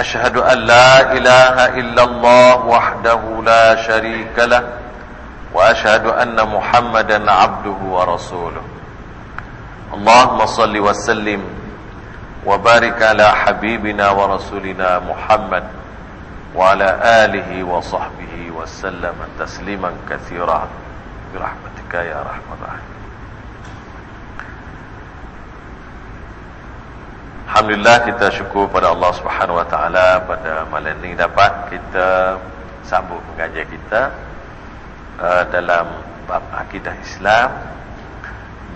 أشهد أن لا إله إلا الله وحده لا شريك له وأشهد أن محمدا عبده ورسوله. اللهم صل وسلم وبارك على حبيبنا ورسولنا محمد وعلى آله وصحبه وسلم تسليما كثيرا برحمتك يا رحمة الرحيم Alhamdulillah kita syukur pada Allah Subhanahu Wa Taala pada malam ini dapat kita sambung pengajian kita uh, dalam bab akidah Islam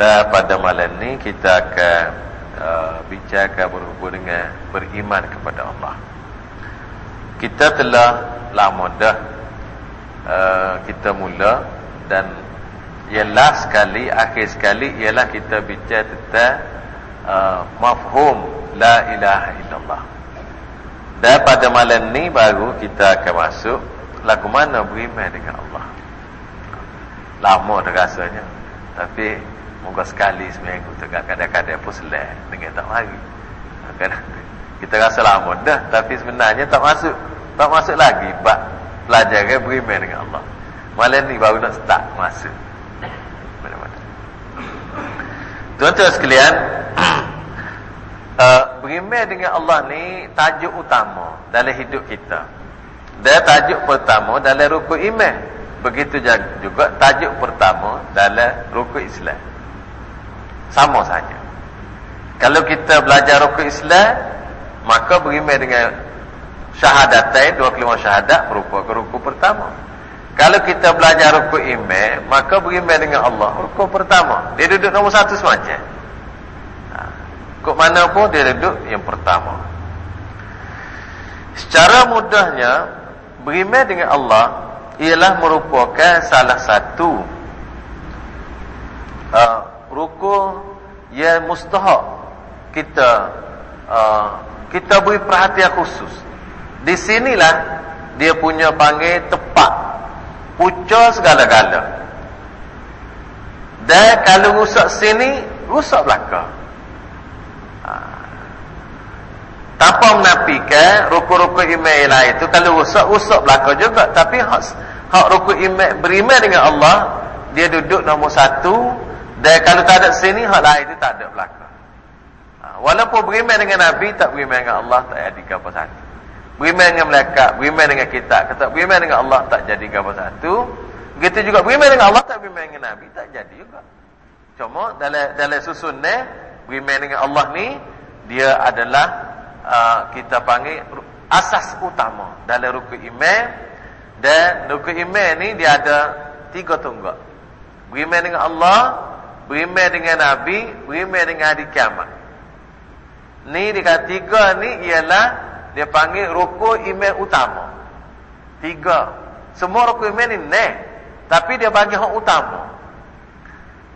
dan pada malam ini kita akan uh, bincangkan berhubung dengan beriman kepada Allah. Kita telah lama dah uh, kita mula dan last sekali akhir sekali ialah kita bincang tentang uh, mafhum La ilaha illallah. Dan pada malam ni baru kita akan masuk Lagu mana beriman dengan Allah? Lama dah rasanya Tapi Moga sekali seminggu kadang-kadang pun selai Dengan tak mari. Kita rasa lama dah Tapi sebenarnya tak masuk Tak masuk lagi. Bak Pelajaran beriman dengan Allah. Malam ni baru nak start masuk Tuan-tuan sekalian uh, beriman dengan Allah ni tajuk utama dalam hidup kita. Dan tajuk pertama dalam rukun iman. Begitu juga tajuk pertama dalam rukun Islam. Sama saja. Kalau kita belajar rukun Islam, maka beriman dengan syahadatain, dua kelima syahadat merupakan rukun pertama. Kalau kita belajar rukun iman, maka beriman dengan Allah rukun pertama. Dia duduk nombor satu semacam. Kok mana pun dia duduk yang pertama. Secara mudahnya, beriman dengan Allah ialah merupakan salah satu uh, rukun yang mustahak kita uh, kita beri perhatian khusus. Di sinilah dia punya panggil tepat. Pucuk segala-gala. Dan kalau rusak sini, rusak belakang. tanpa menafikan rukun-rukun iman yang lain itu kalau rusak rusak belaka juga. Tapi hak hak rukun iman beriman dengan Allah dia duduk nombor satu. Dan kalau tak ada sini hak lain itu tak ada belaka ha, walaupun beriman dengan Nabi tak beriman dengan Allah tak jadi apa satu beriman dengan malaikat beriman dengan kita kata beriman dengan Allah tak jadi apa satu. Begitu juga beriman dengan Allah tak beriman dengan Nabi tak jadi juga. Cuma dalam dalam susunnya beriman dengan Allah ni dia adalah uh, kita panggil asas utama dalam rukun iman. Dan rukun iman ni dia ada tiga tunggak. Beriman dengan Allah beriman dengan Nabi beriman dengan hari kiamat. Ni dia tiga ni ialah dia panggil rukun iman utama tiga semua rukun iman ni ne tapi dia bagi hak utama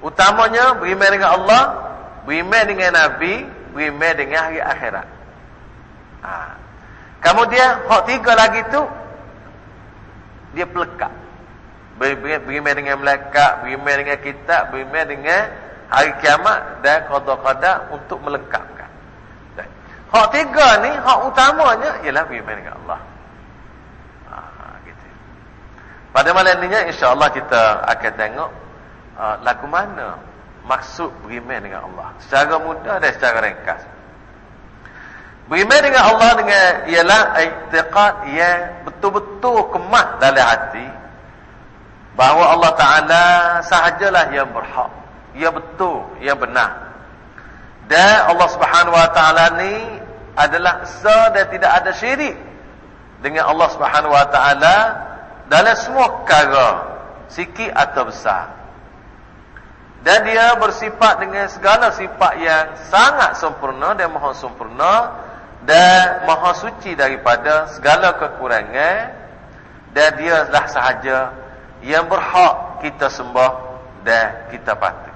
utamanya beriman dengan Allah beriman dengan Nabi beriman dengan hari akhirat Ha. Kemudian hak tiga lagi tu dia pelekat. Beriman dengan malaikat, beriman dengan kitab, beriman dengan hari kiamat dan qada-qada untuk melengkapkan. Hak tiga ni hak utamanya ialah beriman dengan Allah. Ha, gitu. Pada malam ni insya-Allah kita akan tengok uh, lagu mana maksud beriman dengan Allah secara mudah dan secara ringkas. Beriman dengan Allah dengan ialah i'tiqad yang betul-betul kemat dalam hati bahawa Allah Taala sahajalah yang berhak, yang betul, yang benar. Dan Allah Subhanahu Wa Taala ni adalah esa dan tidak ada syirik dengan Allah Subhanahu Wa Taala dalam semua perkara, sikit atau besar. Dan dia bersifat dengan segala sifat yang sangat sempurna dan maha sempurna dan maha suci daripada segala kekurangan dan dia lah sahaja yang berhak kita sembah dan kita patuh.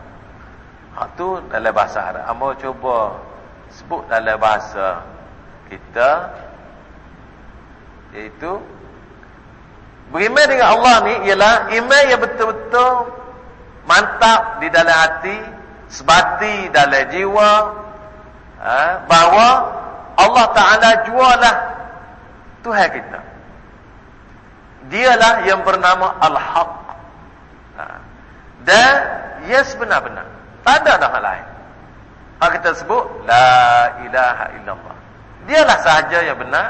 Hak tu dalam bahasa Arab. Amo cuba sebut dalam bahasa kita iaitu beriman dengan Allah ni ialah iman yang betul-betul mantap di dalam hati, sebati dalam jiwa ha, bahawa Allah Ta'ala jualah Tuhan kita. Dialah yang bernama Al-Haq. Ha. Dan ia sebenar-benar. Tak ada dah lain. Hak kita sebut, La ilaha illallah. Dialah sahaja yang benar.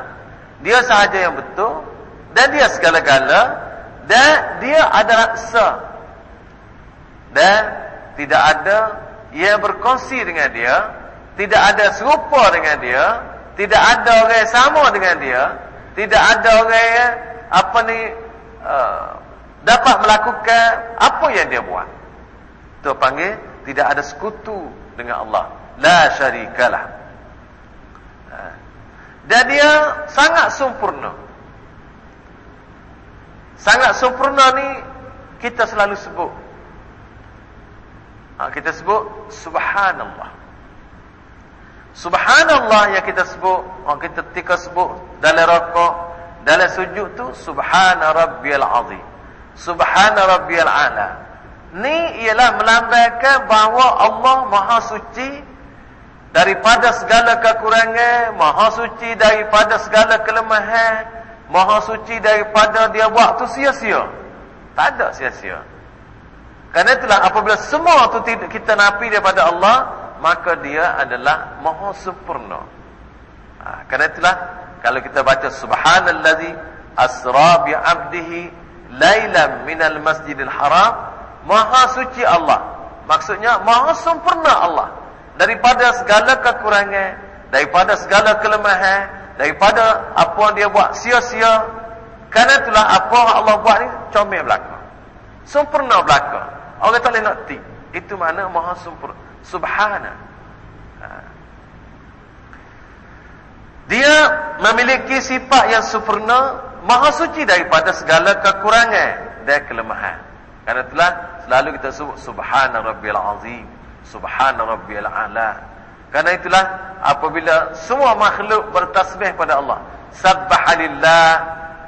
Dia sahaja yang betul. Dan dia segala-gala. Dan dia adalah esa. Dan tidak ada yang berkongsi dengan dia. Tidak ada serupa dengan dia. Tidak ada orang yang sama dengan dia. Tidak ada orang yang apa ni uh, dapat melakukan apa yang dia buat. Itu panggil tidak ada sekutu dengan Allah. La syarikalah. Ha. Dan dia sangat sempurna. Sangat sempurna ni kita selalu sebut. Ha, kita sebut subhanallah. Subhanallah yang kita sebut, orang kita tika sebut dalam rokok, dalam sujud tu subhana rabbiyal azim. Subhana rabbiyal ala. Ni ialah melambangkan bahawa Allah Maha suci daripada segala kekurangan, Maha suci daripada segala kelemahan, Maha suci daripada dia buat tu sia-sia. Tak ada sia-sia. Kerana itulah apabila semua tu kita napi daripada Allah, maka dia adalah maha sempurna. Ha, kerana itulah kalau kita baca subhanallazi asra bi 'abdihi lailan minal masjidil haram maha suci Allah. Maksudnya maha sempurna Allah daripada segala kekurangan, daripada segala kelemahan, daripada apa yang dia buat sia-sia. Kerana itulah apa Allah buat ni comel belaka. Sempurna belaka. Orang tak boleh nak tik. Itu mana maha sempurna subhana ha. dia memiliki sifat yang sempurna maha suci daripada segala kekurangan dan kelemahan kerana itulah selalu kita sebut subhana rabbil azim subhana rabbil ala. Kerana itulah apabila semua makhluk bertasbih pada Allah subhanallah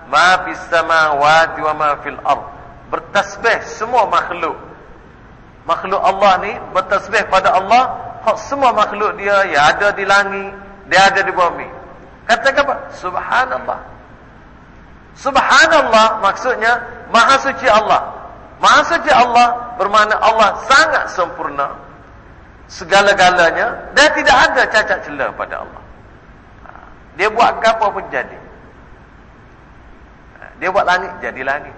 ma fis samawati wa ma fil ard. Bertasbih semua makhluk. Makhluk Allah ni bertasbih pada Allah hak semua makhluk dia yang ada di langit dia ada di bumi. Katakan apa? Subhanallah. Subhanallah maksudnya maha suci Allah. Maha suci Allah bermakna Allah sangat sempurna segala-galanya dan tidak ada cacat celah pada Allah dia buat apa pun jadi dia buat langit jadi langit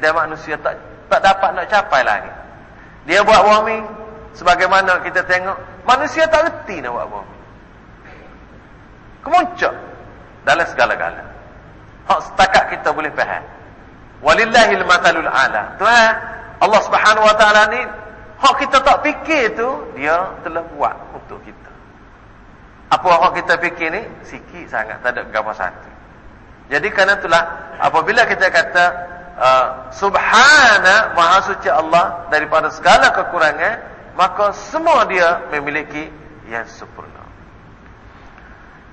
dan manusia tak tak dapat nak capai langit dia buat bumi sebagaimana kita tengok manusia tak reti nak buat bumi. Kemuncak dalam segala-gala. Hak setakat kita boleh faham. Walillahil matalul ala. Tuhan Allah Subhanahu wa taala ni hak kita tak fikir tu dia telah buat untuk kita. Apa hak kita fikir ni sikit sangat tak ada gambar satu. Jadi kerana itulah apabila kita kata Uh, subhana maha suci Allah daripada segala kekurangan maka semua dia memiliki yang sempurna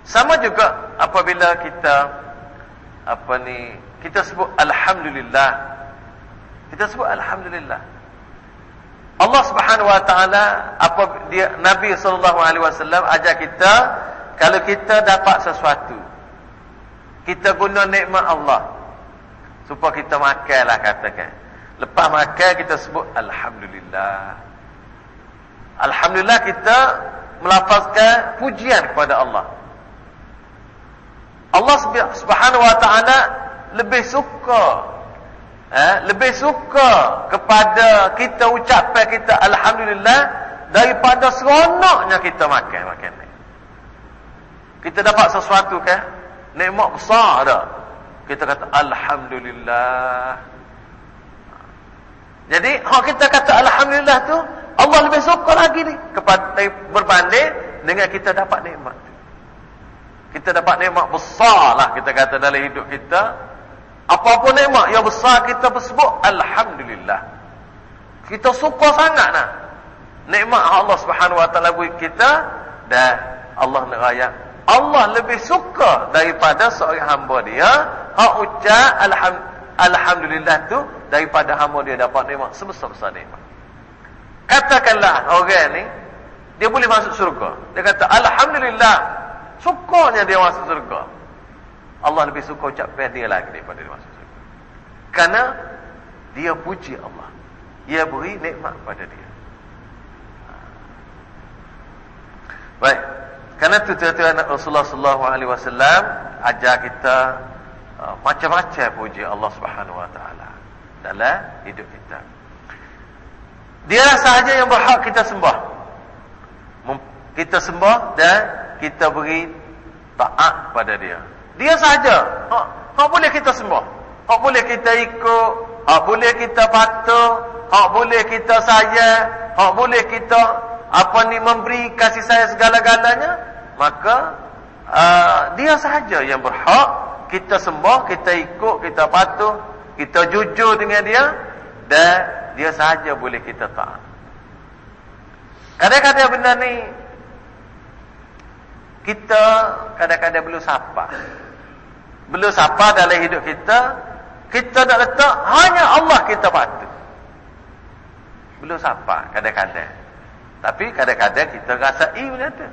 sama juga apabila kita apa ni kita sebut alhamdulillah kita sebut alhamdulillah Allah Subhanahu wa taala apa dia Nabi sallallahu alaihi wasallam ajar kita kalau kita dapat sesuatu kita guna nikmat Allah supaya kita makanlah katakan. Lepas makan kita sebut alhamdulillah. Alhamdulillah kita melafazkan pujian kepada Allah. Allah Subhanahu wa taala lebih suka eh, lebih suka kepada kita ucapkan kita alhamdulillah daripada seronoknya kita makan makan kita dapat sesuatu kan nikmat besar dah kita kata alhamdulillah. Jadi kalau kita kata alhamdulillah tu Allah lebih suka lagi ni kepada berbanding dengan kita dapat nikmat. Kita dapat nikmat besar lah kita kata dalam hidup kita. Apa-apa nikmat yang besar kita bersebut alhamdulillah. Kita suka sangat nah. Nikmat Allah Subhanahu wa taala beri kita dan Allah nak raya. Allah lebih suka daripada seorang hamba dia hak ucap alham, alhamdulillah tu daripada hamba dia dapat nikmat sebesar-besar nikmat. Katakanlah orang ni dia boleh masuk surga. Dia kata alhamdulillah sukanya dia masuk surga. Allah lebih suka ucapan dia lagi daripada dia masuk surga. Karena dia puji Allah. Dia beri nikmat pada dia. Baik. Karena itu tuan-tuan Rasulullah sallallahu alaihi wasallam ajar kita uh, macam-macam puji Allah Subhanahu wa taala dalam hidup kita. Dia sahaja yang berhak kita sembah. Kita sembah dan kita beri taat pada dia. Dia sahaja. Hak, hak boleh kita sembah. Hak boleh kita ikut. Hak boleh kita patuh. Hak boleh kita sayang. Hak boleh kita apa ni memberi kasih sayang segala-galanya. Maka uh, dia sahaja yang berhak kita sembah, kita ikut, kita patuh, kita jujur dengan dia dan dia sahaja boleh kita taat. Kadang-kadang benda ni kita kadang-kadang belum sapa. Belum sapa dalam hidup kita, kita nak letak hanya Allah kita patuh. Belum sapa kadang-kadang. Tapi kadang-kadang kita rasa tu.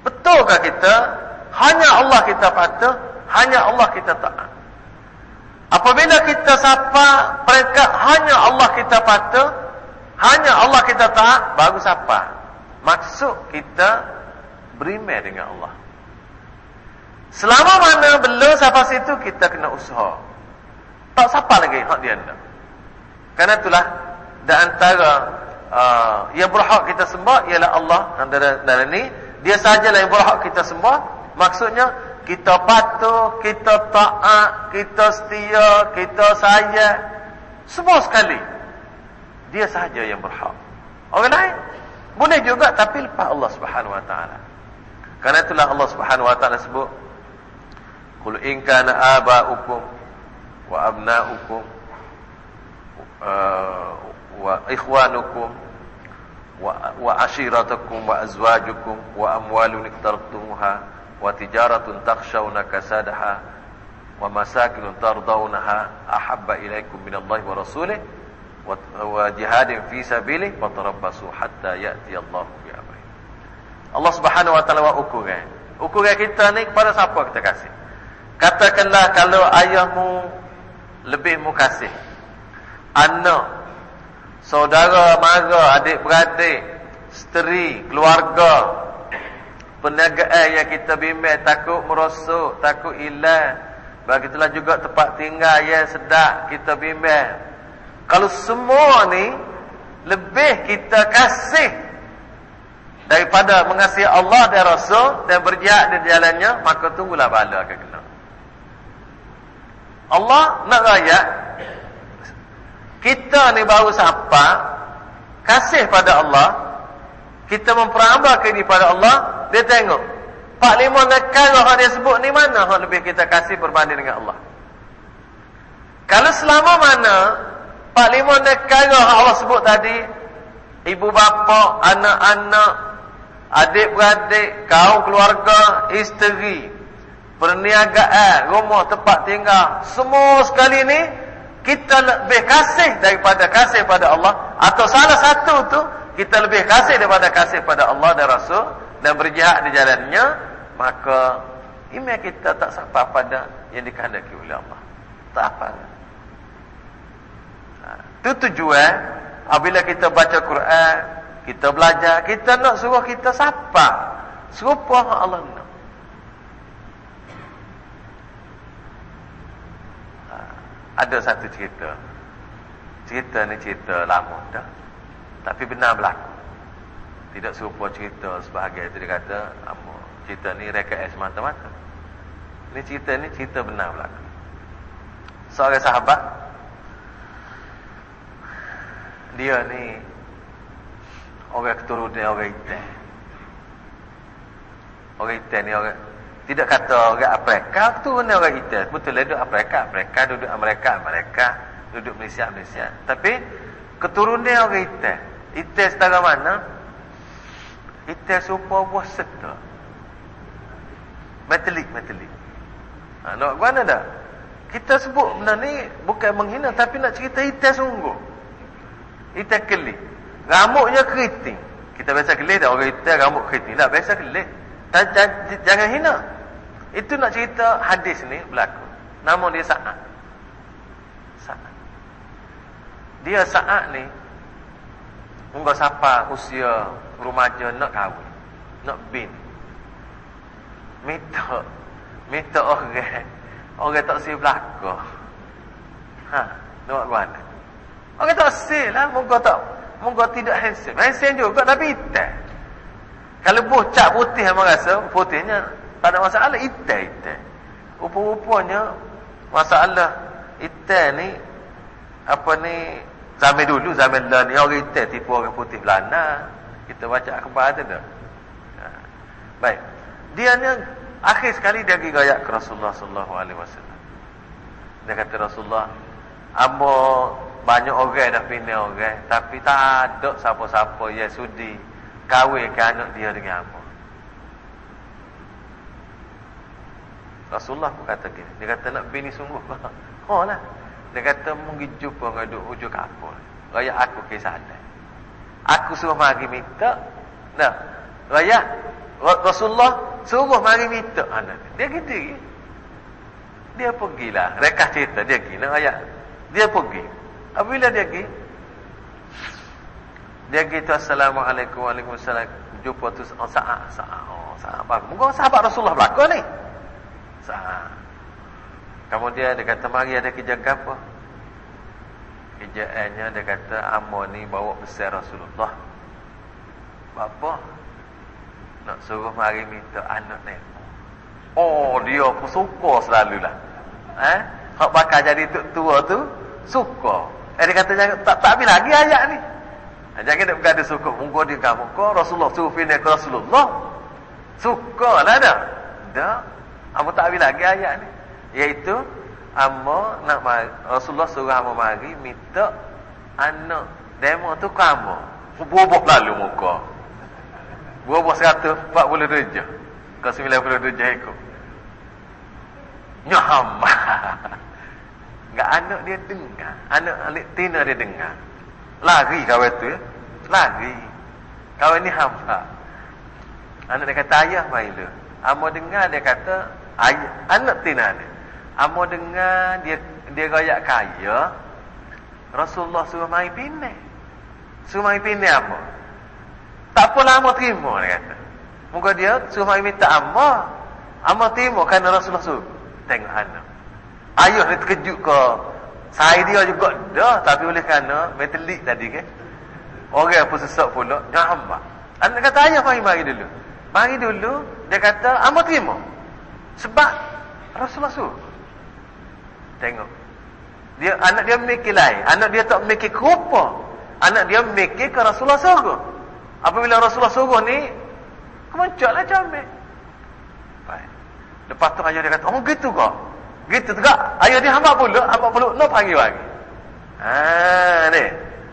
Betulkah kita hanya Allah kita patuh, hanya Allah kita taat? Apabila kita sapa peringkat hanya Allah kita patuh, hanya Allah kita taat, baru sapa. Maksud kita beriman dengan Allah. Selama mana belum sampai situ kita kena usaha. Tak sapa lagi hak dia anda. Karena itulah dan antara uh, yang berhak kita sembah ialah Allah antara dalam ni dia sajalah yang berhak kita sembah. Maksudnya kita patuh, kita taat, kita setia, kita sayang. Semua sekali. Dia sahaja yang berhak. Orang lain boleh juga tapi lepas Allah Subhanahu wa taala. Karena itulah Allah Subhanahu wa taala sebut Qul in kana aba'ukum wa abna'ukum uh, wa ikhwanukum wa, wa ashiratukum wa azwajukum wa amwalun iqtartumuha wa tijaratun takhshawna kasadaha wa masakinun tardawnaha ahabba ilaikum minallahi wa rasulih wa jihadin fi sabilih fatarabbasu hatta ya'ti Allah bi amri Allah Subhanahu wa taala wa ukuran. Ukuran kita ni kepada siapa kita kasih katakanlah kalau ayahmu lebih mu kasih anak saudara mara adik beradik isteri keluarga perniagaan yang kita bimbing takut merosok, takut hilang. Begitulah juga tempat tinggal yang sedap kita bimbing. Kalau semua ni lebih kita kasih daripada mengasihi Allah dan Rasul dan berjihad di jalannya, maka tunggulah bala akan kena. Allah nak rakyat kita ni baru siapa kasih pada Allah kita memperambakan ini pada Allah dia tengok Pak lima nekara yang dia sebut ni mana yang lebih kita kasih berbanding dengan Allah? Kalau selama mana Pak lima nekara yang Allah sebut tadi ibu bapa anak-anak adik-beradik kaum keluarga isteri perniagaan rumah tempat tinggal. Semua sekali ni kita lebih kasih daripada kasih pada Allah. Atau salah satu tu kita lebih kasih daripada kasih pada Allah dan Rasul dan berjihad di jalannya maka iman kita tak sampai pada yang dikehendaki oleh Allah. Tak apa. Itu ha, tujuan apabila kita baca Quran kita belajar kita nak suruh kita siapa serupa Allah nak ha, ada satu cerita cerita ni cerita lama dah tapi benar berlaku. Tidak serupa cerita sebahagian itu dia kata, apa, cerita ni rekaan semata-mata. Ini cerita ni cerita benar berlaku. Seorang sahabat, dia ni orang keturunan orang hitam. Orang hitam ni orang Tidak kata orang Afrika tu mana orang kita. Betul lah duduk Afrika, Afrika duduk Amerika, Amerika duduk Malaysia, Malaysia. Tapi keturunan orang kita. Kita setara mana? Kita serupa buah serta. Metalik, metalik. Ha, nak mana dah? Kita sebut benda ni bukan menghina tapi nak cerita kita sungguh. Kita kelih. Rambutnya keriting. Kita biasa kelih dah orang kita rambut keriting. Tak biasa kelih. Jangan hina. Itu nak cerita hadis ni berlaku. Nama dia Sa'ad. Sa'ad. Dia Sa'ad ni Mungkin siapa usia remaja nak kahwin. Nak bin. Minta. Minta orang. Orang tak si belakang. Ha. Nak mana? Orang tak si lah. Mungkin tak. Mungkin tidak handsome. Handsome juga tapi hitam. Kalau bocak putih yang merasa putihnya tak ada masalah hitam. Rupa-rupanya masalah hitam ni apa ni zaman dulu zaman lah ni orang hitam tipu orang putih Belanda. Kita baca akhbar ada dah. Ha. Baik. Dia ni akhir sekali dia pergi gaya ke Rasulullah sallallahu alaihi wasallam. Dia kata Rasulullah, "Amo banyak orang dah pindah orang, tapi tak ada siapa-siapa yang sudi kahwinkan anak dia dengan apa. Rasulullah pun kata gini. Dia kata nak bini sungguh. oh lah. Dia kata mungkin jumpa dengan duk hujung kapal. Raya aku kisah ada. Aku suruh mari minta. Nah. Raya. Rasulullah suruh mari minta anak. Dia gitu. Dia pergilah. Rekah cerita. Dia. Nah, raya. Dia pergi. Apabila dia pergi. Dia gitu assalamualaikum waalaikumsalam jumpa tu oh, saat saat oh saat apa mungkin sahabat Rasulullah belaka ni saat kemudian dia kata mari ada kerja apa kerjaannya dia kata amo ni bawa besar Rasulullah. Bapa? Nak suruh mari minta anak ni. Oh dia pun suka selalu lah eh? Hak bakal jadi tua tu suka. Eh dia kata tak tak habis lagi ayat ni. Jangan nak bergada suka muka dia ko Rasulullah suruh pindah ke Rasulullah. Suka lah dah. Dah. Amo tak habis lagi ayat ni. Iaitu amo nak mari, Rasulullah suruh amo mari minta anak demo tu kamu. Bubuh lalu muka. Bubuh 140 darjah. Ke 90 darjah ikut. Nyaham. Enggak anak dia dengar. Anak alik tina dia dengar. Lari kawan tu ya. Lari. Kawan ni hamba. Anak dia kata ayah main dia. Amo dengar dia kata anak tina dia. Amo dengar dia dia royak kaya. Rasulullah suruh mai pindah. Suruh mai pindah apa? Tak apa lama terima dia kata. Muka dia suruh mai minta amma. Amma terima kerana Rasulullah suruh. Tengok anak. Ayah dia terkejut ke saya dia juga dah tapi oleh kerana metalik tadi ke. Orang pun sesak pula nyamba. Anak kata ayah mari mari dulu. Mari dulu dia kata amba terima. Sebab Rasulullah suruh. Tengok. Dia anak dia mikir lain. Anak dia tak mikir kerupa. Anak dia mikir ke Rasulullah suruh. Apabila Rasulullah suruh ni kemencaklah camik. Baik. Lepas tu ayah dia kata, "Oh gitu kok." Gitu juga. Ayah dia hamba pula, hamba pula nak panggil lagi. Ha ni.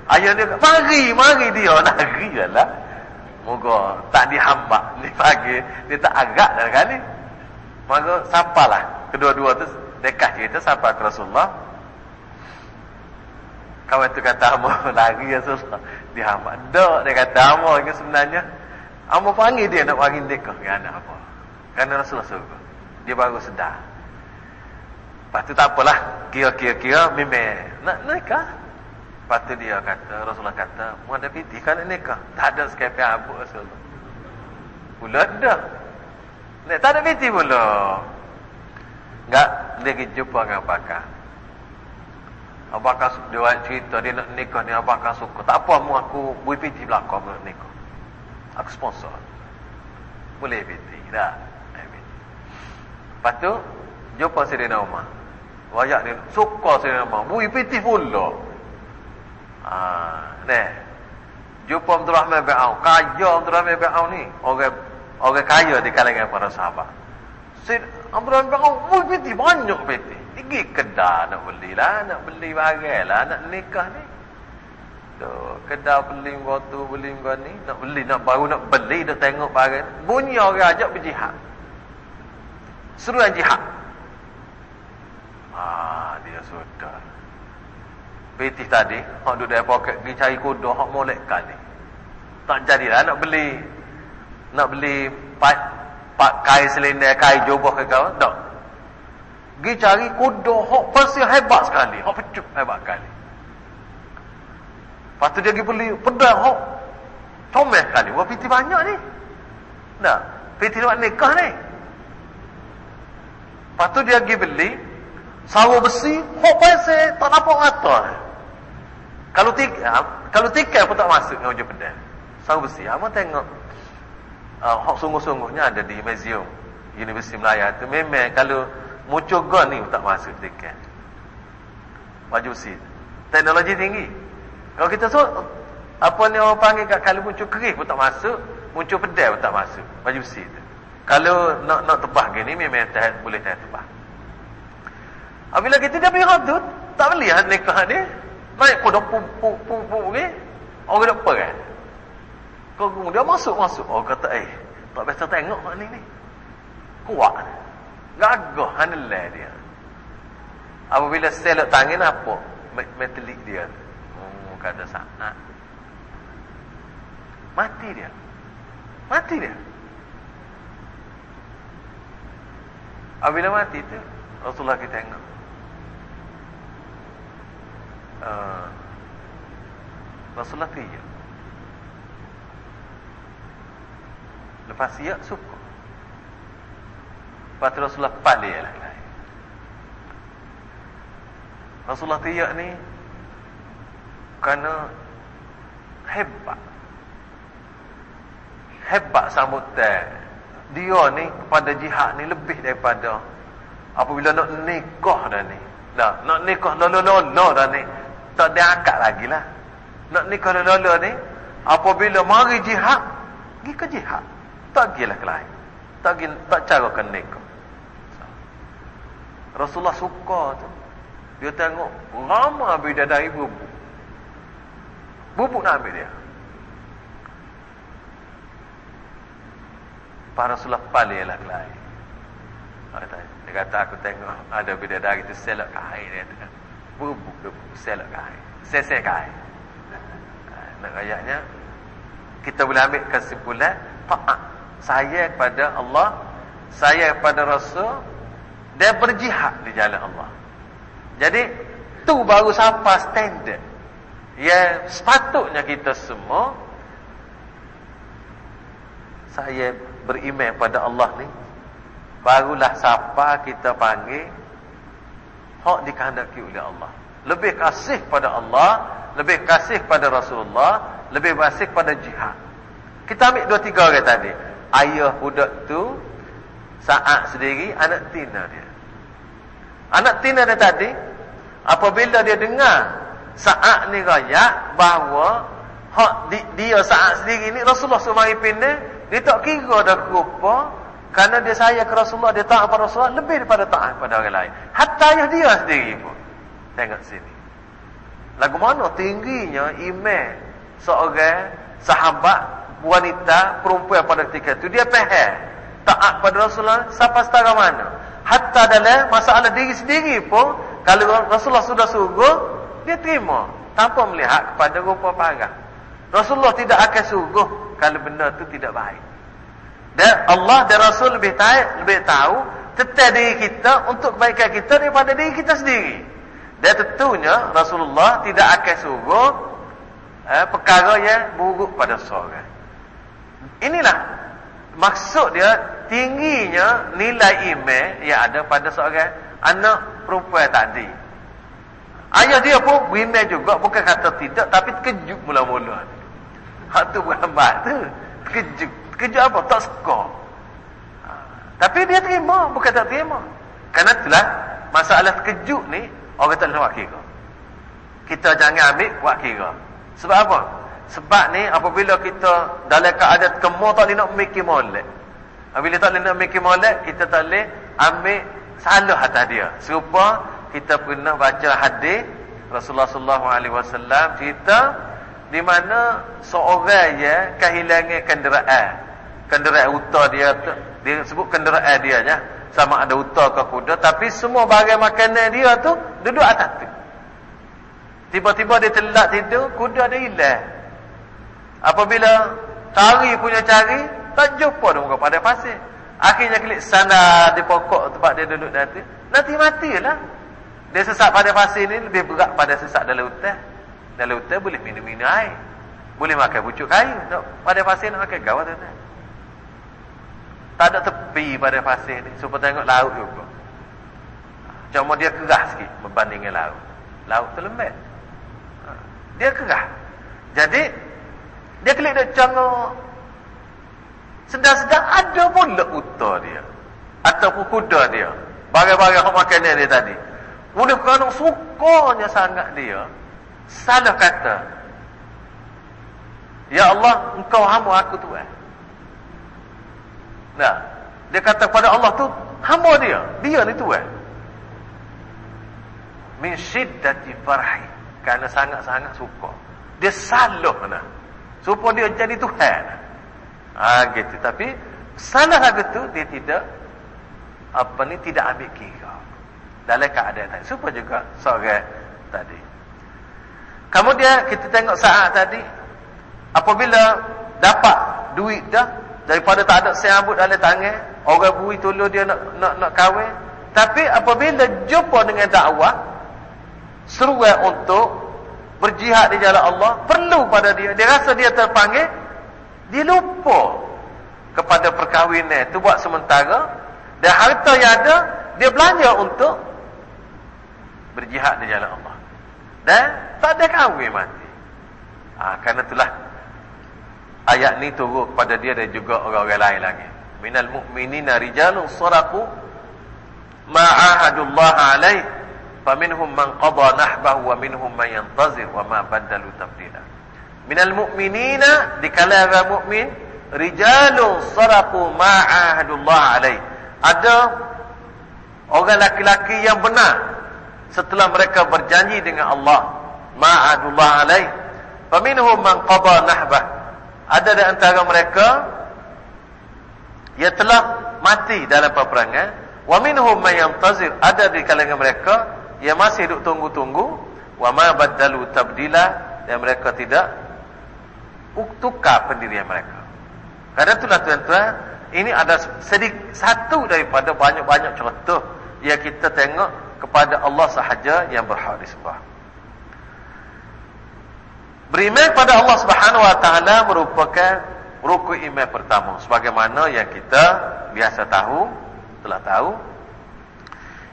Ayah dia mari, mari dia lari lah. Moga tak dihamba ni pagi dia tak agak dah kali. Maka sampalah kedua-dua tu dekat cerita sampai ke Rasulullah. Kawan tu kata hamba lari ya Rasulullah. Dihamba. Dak dia kata hamba ni sebenarnya hamba panggil dia nak panggil dia ke anak apa. Kerana Rasulullah suruh. Dia baru sedar. Lepas tu tak apalah. Kira-kira-kira memang nak nikah. Lepas tu dia kata, Rasulullah kata, mau ada piti kan nak nikah? Tak ada sekepe abu Rasulullah. Pula dah. Nek, tak ada piti pula. Enggak, dia pergi jumpa dengan Abakar. Abakar dia cerita, dia nak nikah ni Abakar suka. Tak apa, mu aku bui piti belakang nak nikah. Aku sponsor. Boleh piti, dah. Lepas tu, jumpa Sayyidina Umar. Wayak ni suka Sayyidina Umar. Bui piti pula. Ah, ne. Jumpa Abdul Rahman bin Auf. Kaya Abdul Rahman bin Auf ni. Orang orang kaya di kalangan para sahabat. Saya Amran bilang, oh, peti banyak peti. Pergi kedai nak belilah, nak beli barang lah, nak nikah ni. Tuh, kedai beli kau tu, beli kau ni, nak beli, nak baru nak beli, dah tengok barang. Bunyi orang ajak berjihad. Seruan jihad. Ah, dia sudah. Peti tadi, hak duduk dalam poket, pergi cari kuda, hak molek kali. Tak jadilah nak beli, nak beli pak kai selendang kai jubah ke kau tak. Pergi cari kuda hok pasti hebat sekali hok pecut hebat sekali. Lepas tu dia pergi beli pedang hok comel sekali. Wah piti banyak ni. Tak piti nak nikah ni. Lepas tu dia pergi beli sawo besi hok pasti tak nampak mata. Kalau tiga ha, kalau tiga pun tak masuk dengan ujung pedang. Sawo besi apa tengok uh, sungguh-sungguhnya ada di museum Universiti Melaya tu memang kalau muncul gun ni tak masuk tiket. Baju si. Teknologi tinggi. Kalau kita so apa ni orang panggil kat kalau muncul kerih pun tak masuk muncul pedal pun tak masuk. Baju si tu. Kalau nak nak tebah gini memang tahan, boleh tahan tebah. Apabila kita dah pergi tu tak boleh nikah ni. Naik pun dah puk puk puk puk ni. Orang dah perang kau dia masuk-masuk. Oh kata eh, tak biasa tengok mak ni ni. Kuat. Gagah hanelai dia. Apabila selok tangan apa? Metalik dia. Oh, kata saat. Mati dia. Mati dia. Apabila mati tu, Rasulullah kita tengok. Uh, Rasulullah tiap. Lepas siap suka. Lepas tu Rasulullah palik lah. Rasulullah tiyak ni kerana hebat. Hebat sambutan. Dia ni kepada jihad ni lebih daripada apabila nak nikah dah ni. Dah, nak nikah lolo-lolo dah ni. Tak ada akad lagi lah. Nak nikah lolo-lolo ni apabila mari jihad, pergi ke jihad tak gilah kelain tak gil tak cara kan nikah Rasulullah suka tu. Dia tengok ramai bidadari bubuk bubuk nak ambil dia. Para Rasulullah palilah kelain dia kata aku tengok ada bidadari tu selak kain dia. Tu bubuk bubuk selak kain sesek kain nak ayatnya kita boleh ambil kesimpulan taat saya kepada Allah saya kepada Rasul dan berjihad di jalan Allah. Jadi tu baru sampai standard. Ya sepatutnya kita semua saya beriman pada Allah ni barulah siapa kita panggil hak dikehendaki oleh Allah. Lebih kasih pada Allah lebih kasih pada Rasulullah lebih kasih pada jihad. Kita ambil dua tiga orang tadi ayah budak tu saat sendiri anak tina dia. Anak tina dia tadi apabila dia dengar saat ni raya bahawa hak di, dia saat sendiri ni Rasulullah sumari pindah dia tak kira dah rupa kerana dia sayang ke Rasulullah dia taat kepada Rasulullah lebih daripada taat kepada orang lain. Hatta ayah dia sendiri pun tengok sini. Lagu mana? Tingginya iman seorang sahabat wanita perempuan pada ketika itu dia faham taat pada Rasulullah sampai setara mana. Hatta dalam masalah diri sendiri pun kalau Rasulullah sudah suruh dia terima tanpa melihat kepada rupa parah Rasulullah tidak akan suruh kalau benda itu tidak baik. Dan Allah dan Rasul lebih tahu lebih tahu tetap diri kita untuk kebaikan kita daripada diri kita sendiri. Dan tentunya Rasulullah tidak akan suruh eh, perkara yang buruk pada seorang Inilah maksud dia tingginya nilai iman yang ada pada seorang anak perempuan tadi. Ayah dia pun beriman juga bukan kata tidak tapi terkejut mula-mula. Hak tu berhambat tu. Terkejut. Terkejut apa? Tak suka. Ha. Tapi dia terima bukan tak terima. Kerana itulah masalah terkejut ni orang tak boleh buat kira. Kita jangan ambil buat kira. Sebab apa? Sebab ni apabila kita dalam keadaan kemau tak nak mikir molek. Bila tak boleh nak mikir molek, kita tak boleh ambil salah atas dia. Serupa kita pernah baca hadis Rasulullah wasallam cerita di mana seorang ya kehilangan kenderaan. Kenderaan unta dia dia sebut kenderaan dia ya. Sama ada unta ke kuda tapi semua barang makanan dia tu duduk atas tu. Tiba-tiba dia telak tidur, kuda dia hilang. Apabila cari punya cari, tak jumpa dia muka pada pasir. Akhirnya klik sana di pokok tempat dia duduk nanti. Nanti matilah. Dia sesak pada pasir ni lebih berat pada sesak dalam hutan. Dalam hutan boleh minum-minum air. Boleh makan pucuk kayu. Pada pasir nak makan gawat tuan Tak ada tepi pada pasir ni. Supaya tengok laut juga. Cuma dia kerah sikit berbanding dengan laut. Laut tu lembek. Ha. Dia kerah. Jadi, dia klik dia cangok sedang-sedang ada pula unta dia. Ataupun kuda dia. Barang-barang makanan dia tadi. Oleh kerana sukanya sangat dia. Salah kata. Ya Allah, engkau hamba aku Tuhan. Nah, dia kata kepada Allah tu, hamba dia. Dia ni Tuhan. Min syiddati farhi. Kerana sangat-sangat suka. Dia salah nah. Supaya dia jadi Tuhan. Ha, gitu. Tapi salah tu dia tidak apa ni tidak ambil kira dalam keadaan tadi. Supaya juga seorang tadi. Kemudian kita tengok saat tadi apabila dapat duit dah daripada tak ada sambut dalam tangan, orang bui tolong dia nak nak nak kahwin. Tapi apabila jumpa dengan dakwah seruan untuk berjihad di jalan Allah, perlu pada dia. Dia rasa dia terpanggil, dia lupa kepada perkahwinan itu buat sementara dan harta yang ada dia belanja untuk berjihad di jalan Allah. Dan tak ada kahwin mati. Ha, kerana itulah ayat ni turun kepada dia dan juga orang-orang lain lagi. Minal mu'minina rijalun saraku ma'ahadullah alaih faminhum man qada nahbahu wa minhum man yantazir wa ma badalu tabdila minal mu'minina di kalangan mukmin rijalun saraqu ma'ahadullah alaih. Ada orang laki-laki yang benar setelah mereka berjanji dengan Allah ma'ahadullah alaih. Faminhum man qada nahbah. Ada di antara mereka yang telah mati dalam peperangan. Wa minhum man yantazir. Ada di kalangan mereka yang masih duduk tunggu-tunggu wa ma tabdila dan mereka tidak tukar pendirian mereka. Karena itulah tuan-tuan, ini ada sedikit satu daripada banyak-banyak contoh yang kita tengok kepada Allah sahaja yang berhak disembah. Beriman pada Allah Subhanahu wa taala merupakan rukun iman pertama sebagaimana yang kita biasa tahu, telah tahu.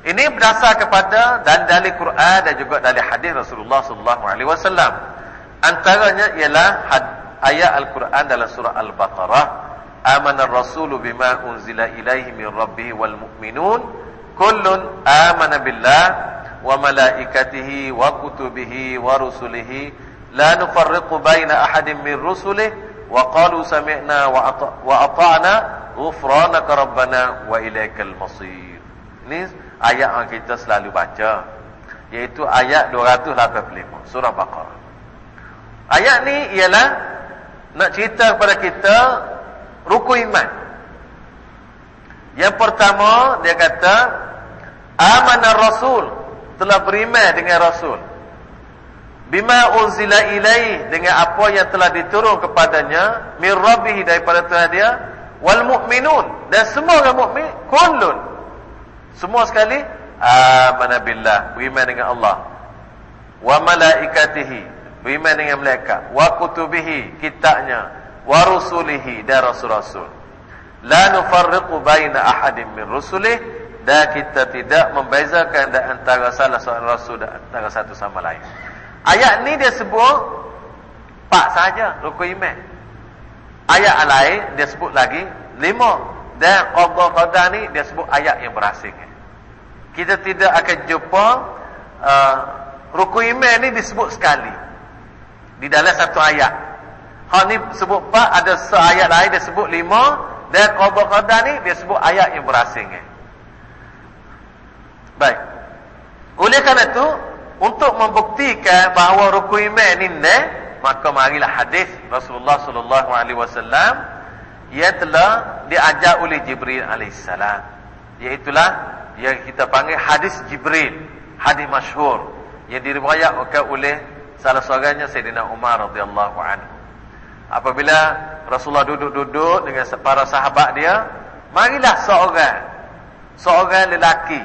Ini berdasar kepada dan dari Quran dan juga dari hadis Rasulullah sallallahu alaihi wasallam. Antaranya ialah ayat Al-Quran dalam surah Al-Baqarah Amana rasulu bima unzila ilaihi min rabbih wal mu'minun Kullun amana billah Wa malaikatihi wa kutubihi wa rusulihi La nufarriqu baina ahadim min rusulih Wa qalu sami'na wa ata'na Ghufranaka rabbana wa ilaikal masir Ini ayat yang kita selalu baca Iaitu ayat 285 Surah Baqarah Ayat ni ialah nak cerita kepada kita rukun iman. Yang pertama dia kata amanah rasul telah beriman dengan rasul. Bima unzila ilai dengan apa yang telah diturun kepadanya min rabbih daripada Tuhan dia wal mu'minun dan semua orang mukmin kullun semua sekali amanah billah beriman dengan Allah. Wa malaikatihi beriman dengan malaikat. Wa kutubihi kitabnya. Wa rusulihi dan rasul-rasul. La nufarriqu baina ahadin min rusulih dan kita tidak membezakan di antara salah seorang rasul dan antara satu sama lain. Ayat ni dia sebut pak saja rukun iman. Ayat lain dia sebut lagi lima dan qadha qadha ni dia sebut ayat yang berasing kita tidak akan jumpa uh, rukun iman ni disebut sekali di dalam satu ayat. Hal ni sebut empat, ada seayat lain dia sebut lima Dan qada qada ni dia sebut ayat yang berasing. Baik. Oleh kerana itu untuk membuktikan bahawa rukun iman ni ne, maka marilah hadis Rasulullah sallallahu alaihi wasallam ia telah diajar oleh Jibril alaihissalam. Iaitulah yang kita panggil hadis Jibril, hadis masyhur yang diriwayatkan oleh salah seorangnya Sayyidina Umar radhiyallahu anhu. Apabila Rasulullah duduk-duduk dengan para sahabat dia, marilah seorang seorang lelaki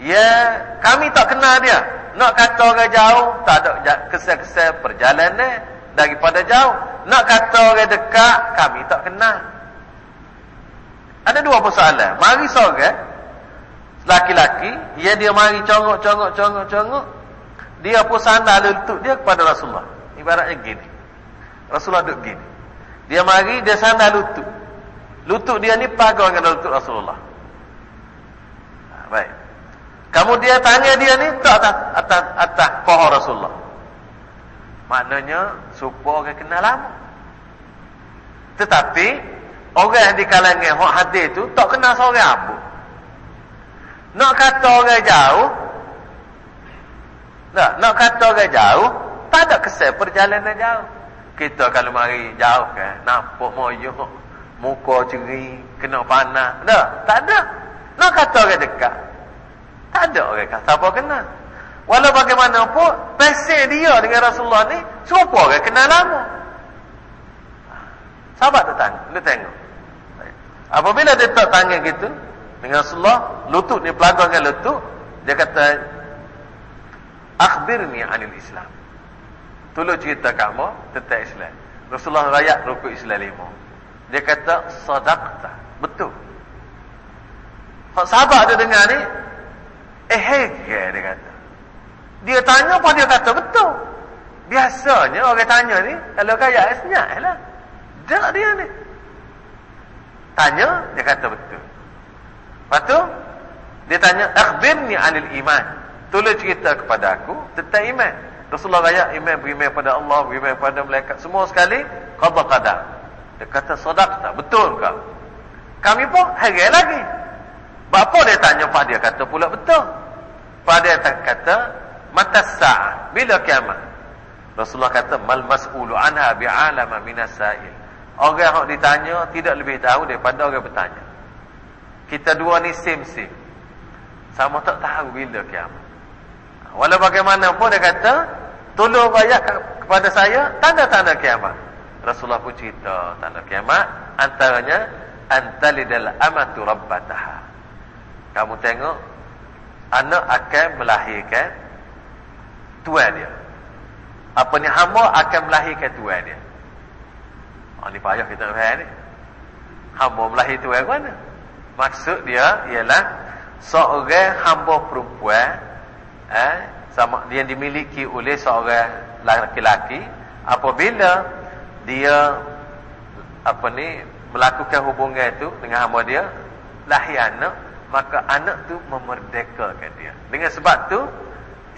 Ya, kami tak kenal dia. Nak kata orang jauh, tak ada kesan-kesan perjalanan daripada jauh. Nak kata orang dekat, kami tak kenal. Ada dua persoalan. Mari seorang, laki-laki, ya dia mari congok, congok, congok, congok. Dia pun sandal lutut dia kepada Rasulullah. Ibaratnya gini. Rasulullah duduk gini. Dia mari, dia sandal lutut. Lutut dia ni pagar dengan lutut Rasulullah. Baik. Kamu dia tanya dia ni tak atas atas atas paha Rasulullah. Maknanya supaya orang kenal lama. Tetapi orang yang di kalangan hak hadis tu tak kenal seorang apa. Nak kata orang jauh nak, nak kata orang jauh tak ada kesan perjalanan jauh. Kita kalau mari jauh kan nampak moyo muka ceri kena panas. Tak, tak ada. Nak kata orang dekat tak ada orang kata apa kenal. Walau bagaimanapun, pasal dia dengan Rasulullah ni, siapa orang kenal lama. Sahabat tu tanya, dia tengok. Apabila dia tak tanya gitu, dengan Rasulullah, lutut ni pelagang dengan lutut, dia kata, Akhbirni anil Islam. Tolong cerita kamu tentang Islam. Rasulullah rakyat rukuk Islam lima. Dia kata, sadaqta. Betul. Sahabat dia dengar ni, Eh heran dia kata. Dia tanya apa dia kata betul. Biasanya orang tanya ni kalau kaya senyap lah. Tak dia ni. Tanya dia kata betul. Lepas tu dia tanya akhbirni anil iman. Tolong cerita kepada aku tentang iman. Rasulullah raya iman beriman pada Allah, beriman pada malaikat semua sekali qada qadar. Dia kata sedaqta, betul kau. Kami pun heran lagi. Bapa dia tanya pada dia kata pula betul. Pada dia kata mata sa'ah bila kiamat. Rasulullah kata mal mas'ulu anha bi'alama minas sa'il. Orang yang ditanya tidak lebih tahu daripada orang bertanya. Kita dua ni same-same. Sama tak tahu bila kiamat. Walau bagaimanapun dia kata, tolong bayar kepada saya tanda-tanda kiamat. Rasulullah pun cerita tanda kiamat antaranya antalidal amatu rabbataha kamu tengok anak akan melahirkan tuan dia. Apa ni hamba akan melahirkan tuan dia. Oh, ni payah kita faham ni. Hamba melahirkan tuan mana? Maksud dia ialah seorang hamba perempuan eh, sama dia dimiliki oleh seorang lelaki apabila dia apa ni melakukan hubungan itu dengan hamba dia lahir anak maka anak tu memerdekakan dia. Dengan sebab tu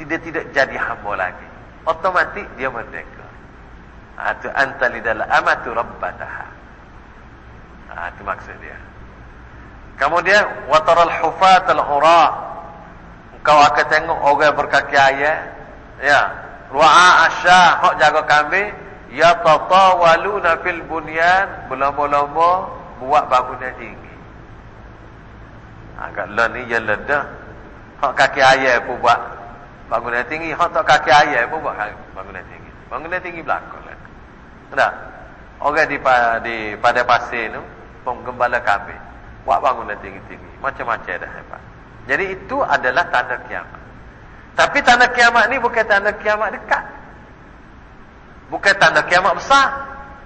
tidak tidak jadi hamba lagi. Otomatik dia merdeka. Ha, tu antalidal amatu rabbataha. Ha, itu maksud dia. Kemudian wataral hufatal ura. Engkau akan tengok orang berkaki ayat. Ya. Ru'a asya hak jaga kambing ya tatawaluna fil bunyan belamba-lamba buat bangunan tinggi. Agak ha, ni ya ledah. Hak kaki ayah pun buat bangunan tinggi. Hak tak kaki ayah pun buat bangunan tinggi. Bangunan tinggi belakang lah. Tak? Orang di, di pada pasir tu, penggembala kambing. Buat bangunan tinggi-tinggi. Macam-macam dah hebat. Jadi itu adalah tanda kiamat. Tapi tanda kiamat ni bukan tanda kiamat dekat. Bukan tanda kiamat besar.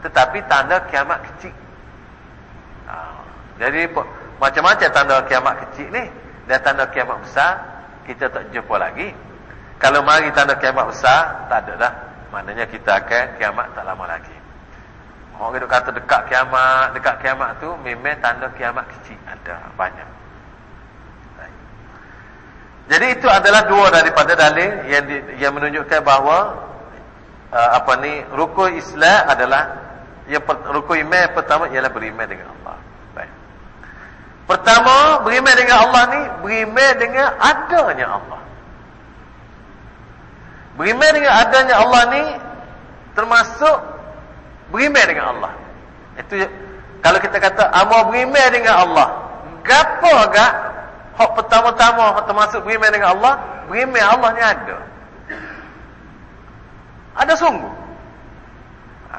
Tetapi tanda kiamat kecil. Ha. Jadi macam-macam tanda kiamat kecil ni dan tanda kiamat besar kita tak jumpa lagi. Kalau mari tanda kiamat besar tak ada dah. Maknanya kita akan kiamat tak lama lagi. Orang itu kata dekat kiamat, dekat kiamat tu memang tanda kiamat kecil ada banyak. Jadi itu adalah dua daripada dalil yang di, yang menunjukkan bahawa uh, apa ni rukun Islam adalah yang rukun iman pertama ialah beriman dengan Allah. Pertama, beriman dengan Allah ni, beriman dengan adanya Allah. Beriman dengan adanya Allah ni, termasuk beriman dengan Allah. Itu kalau kita kata, amal beriman dengan Allah. Gapa agak? Hak pertama-tama termasuk beriman dengan Allah, beriman Allah ni ada. Ada sungguh. Ha.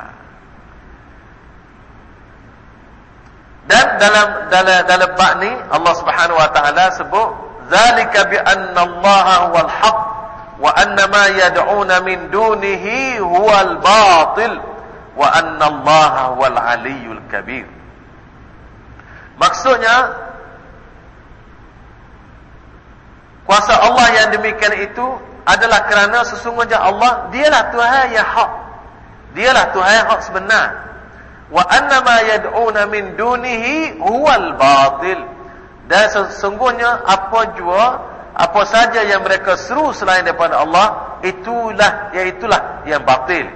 Dan dalam dalam dalam bab ni Allah Subhanahu wa taala sebut zalika bi anna Allah huwal haq wa anna ma yad'una min dunihi huwal batil wa anna Allah huwal aliyyul kabir. Maksudnya kuasa Allah yang demikian itu adalah kerana sesungguhnya Allah dialah Tuhan yang hak. Dialah Tuhan yang hak sebenar. Wa annama yad'una min dunihi huwal batil. Dan sesungguhnya apa jua apa saja yang mereka seru selain daripada Allah itulah iaitulah yang batil.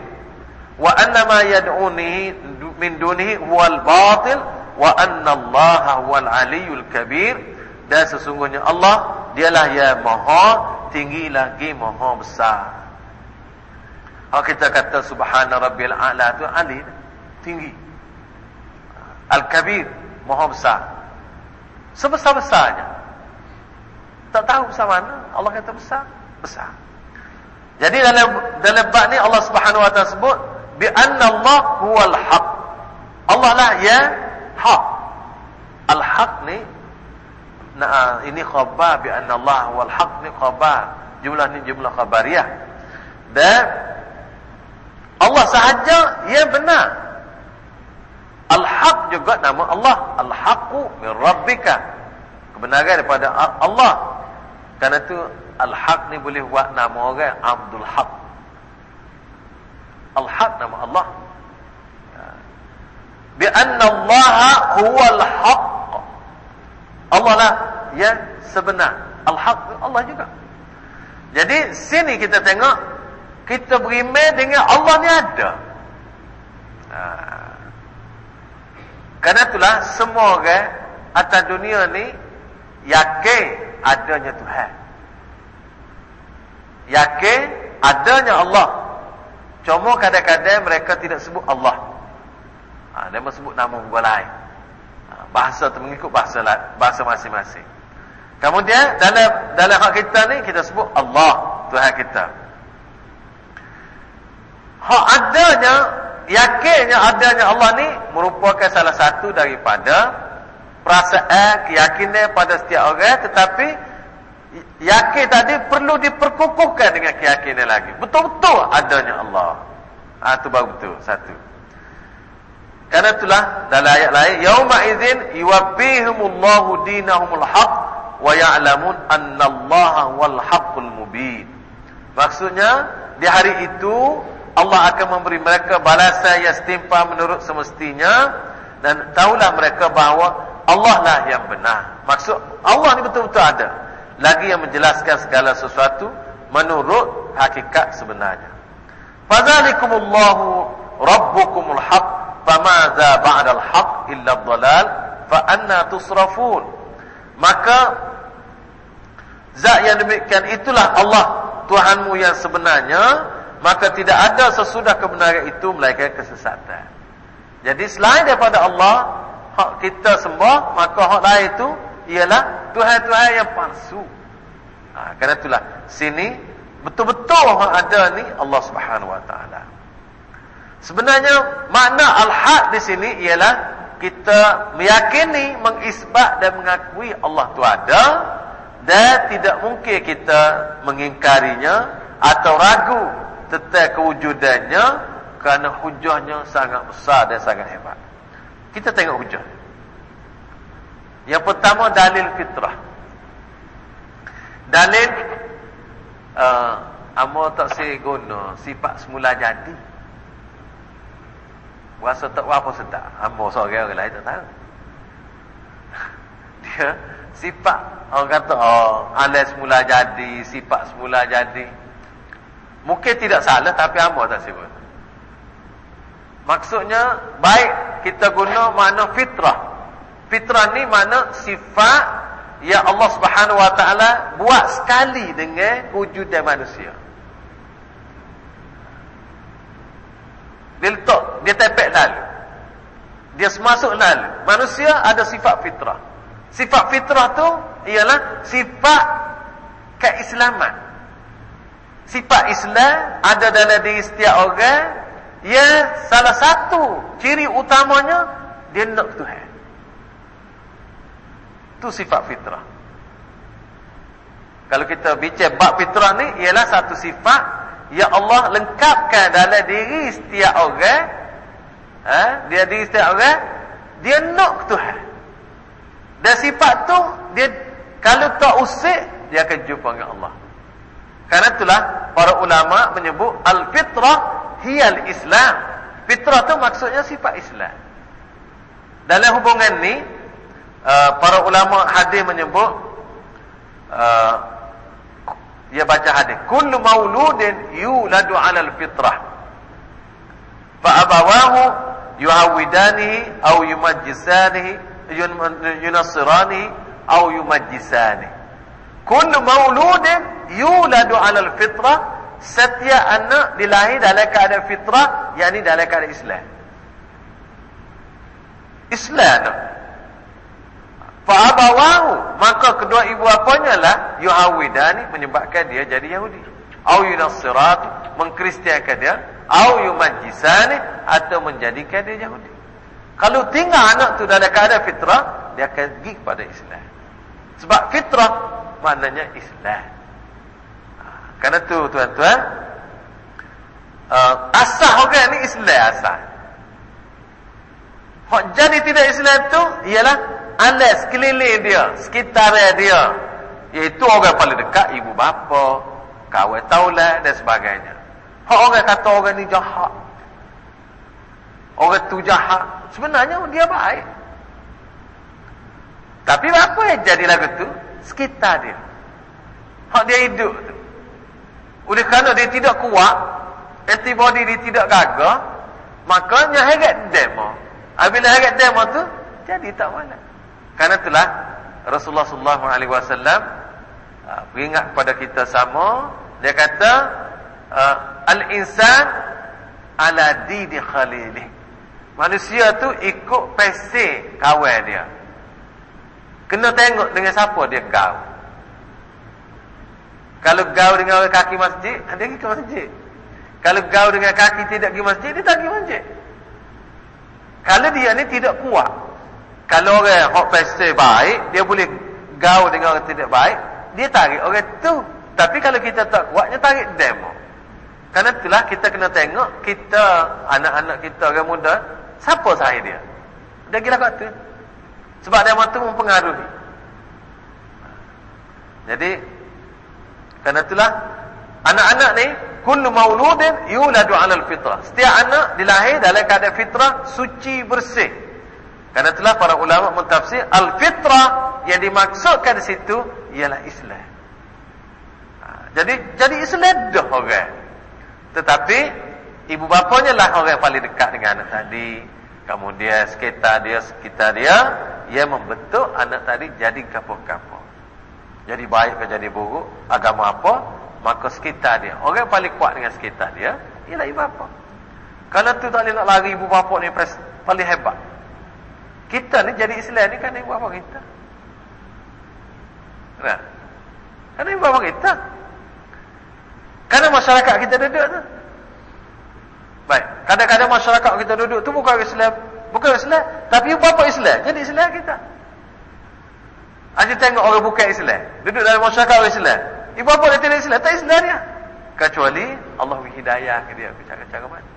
Wa annama yad'uni min dunihi huwal batil wa anna Allah huwal aliyyul kabir dan sesungguhnya Allah dialah yang maha tinggi lagi maha besar. Kalau kita kata subhana rabbil a'la tu ali tinggi. Al-kabir maha besar. Sebesar-besarnya. Tak tahu besar mana Allah kata besar, besar. Jadi dalam dalam bab ni Allah Subhanahu wa taala sebut bi anna Allah huwal haq. Allah lah yang hak. Al-haq ni Nah, ini khabar bi anna Allah wal haq ni khabar. Jumlah ni jumlah khabariyah. Dan Allah sahaja yang benar. Al-haq juga nama Allah. Al-haqu min rabbika. Kebenaran daripada Allah. Karena itu Al-haq ni boleh buat nama orang Abdul Haq. Al-haq nama Allah. Bi anna Allah huwal haq. Allah lah yang sebenar. Al-Haq Allah juga. Jadi sini kita tengok kita beriman dengan Allah ni ada. Ha. Karena itulah semua orang atas dunia ni yakin adanya Tuhan. Yakin adanya Allah. Cuma kadang-kadang mereka tidak sebut Allah. Ha, dia sebut nama orang lain bahasa tu mengikut bahasa bahasa masing-masing. Kemudian dalam dalam hak kita ni kita sebut Allah Tuhan kita. Hak adanya yakinnya adanya Allah ni merupakan salah satu daripada perasaan keyakinan pada setiap orang tetapi yakin tadi perlu diperkukuhkan dengan keyakinan lagi. Betul-betul adanya Allah. Ah ha, baru betul satu. Karena itulah dalam ayat lain yauma idzin yuwaffihimullahu dinahumul haq wa ya'lamun annallaha wal haqqul mubin. Maksudnya di hari itu Allah akan memberi mereka balasan yang setimpal menurut semestinya dan tahulah mereka bahawa Allah lah yang benar. Maksud Allah ni betul-betul ada. Lagi yang menjelaskan segala sesuatu menurut hakikat sebenarnya. Fadzalikumullahu rabbukumul haqq famadza ba'dal haq illa dhalal fa anna tusrafun maka zat yang demikian itulah Allah Tuhanmu yang sebenarnya maka tidak ada sesudah kebenaran itu melainkan kesesatan jadi selain daripada Allah hak kita sembah maka hak lain itu ialah Tuhan-Tuhan yang palsu. Ha, kerana itulah. Sini betul-betul hak ada ni Allah Subhanahu Wa Taala. Sebenarnya makna al-haq di sini ialah kita meyakini, mengisbat dan mengakui Allah itu ada dan tidak mungkin kita mengingkarinya atau ragu tentang kewujudannya kerana hujahnya sangat besar dan sangat hebat. Kita tengok hujah. Yang pertama dalil fitrah. Dalil uh, amo tak seguna sifat semula jadi. Rasa tak apa sedap. Hamba seorang orang lain tak tahu. Dia sifat orang kata oh alas semula jadi, sifat semula jadi. Mungkin tidak salah tapi hamba tak sebut. Maksudnya baik kita guna makna fitrah. Fitrah ni mana sifat yang Allah Subhanahu Wa Taala buat sekali dengan wujudan manusia. Dia letak, dia tepek lalu. Dia semasuk lalu. Manusia ada sifat fitrah. Sifat fitrah tu ialah sifat keislaman. Sifat Islam ada dalam diri setiap orang. Ya, salah satu ciri utamanya dia nak Tuhan. Itu sifat fitrah. Kalau kita bicara bab fitrah ni ialah satu sifat Ya Allah lengkapkan dalam diri setiap orang ha? dia diri setiap orang dia nak Tuhan dan sifat tu dia kalau tak usik dia akan jumpa dengan Allah karena itulah para ulama menyebut al-fitrah hiyal islam fitrah tu maksudnya sifat Islam. Dalam hubungan ni uh, para ulama hadis menyebut uh, dia baca hadis kullu mauludin yuladu 'alal fitrah fa abawahu yuhawidanihi aw yumajjisanihi yunassiranihi aw yumajjisanihi kullu mauludin yuladu 'alal fitrah setiap anak dilahir dalam keadaan fitrah yakni dalam keadaan Islam Islam Fa'abawahu maka kedua ibu bapanya lah yuhawidani menyebabkan dia jadi Yahudi. Au yunassirat mengkristiankan dia, au yumajjisani atau menjadikan dia Yahudi. Kalau tinggal anak tu dalam keadaan fitrah, dia akan pergi kepada Islam. Sebab fitrah maknanya Islam. Karena tu tuan-tuan, uh, asal orang ni Islam asal. Hak jadi tidak Islam tu ialah anda sekeliling dia, sekitar dia. Iaitu orang paling dekat, ibu bapa, kawan taulat dan sebagainya. Hak orang kata orang ni jahat. Orang tu jahat. Sebenarnya dia baik. Tapi apa yang jadi lagu tu? Sekitar dia. Hak dia hidup. Oleh kerana dia tidak kuat, antibody dia tidak gagah, makanya heret demo. Apabila heret demo tu, jadi tak mana. Karena itulah Rasulullah sallallahu alaihi wasallam uh, ingat kepada kita sama dia kata uh, al-insan ala didi khalilih. Manusia tu ikut pesi kawan dia. Kena tengok dengan siapa dia gaul. Kalau gaul dengan orang kaki masjid, dia pergi ke masjid. Kalau gaul dengan kaki tidak pergi masjid, dia tak pergi masjid. Kalau dia ni tidak kuat, kalau orang hok pesta baik, dia boleh gaul dengan orang tidak baik, dia tarik orang tu. Tapi kalau kita tak kuat, dia tarik demo. Karena itulah kita kena tengok kita anak-anak kita orang muda, siapa saya dia? Dia gila kat tu. Sebab dia tu mempengaruhi. Jadi karena itulah anak-anak ni kullu mauludin yuladu 'alal fitrah. Setiap anak dilahir dalam keadaan fitrah suci bersih. Karena itulah para ulama mentafsir al-fitrah yang dimaksudkan di situ ialah Islam. Ha, jadi jadi Islam dah orang. Tetapi ibu bapanya lah orang yang paling dekat dengan anak tadi. Kemudian sekitar dia, sekitar dia, ia membentuk anak tadi jadi kapur-kapur. Jadi baik ke jadi buruk, agama apa, maka sekitar dia. Orang paling kuat dengan sekitar dia, ialah ibu bapa. Kalau tu tak boleh nak lari ibu bapa ni paling hebat. Kita ni jadi Islam ni kan ibu bapa kita. Nah. Kan ibu bapa kita. Karena masyarakat kita duduk tu. Baik, kadang-kadang masyarakat kita duduk tu bukan Islam, bukan Islam, tapi ibu bapa Islam. Jadi Islam kita. Aja tengok orang bukan Islam, duduk dalam masyarakat orang Islam. Ibu bapa dia tidak Islam, tak Islam dia. Kecuali Allah beri hidayah ke dia ke cara-cara mana.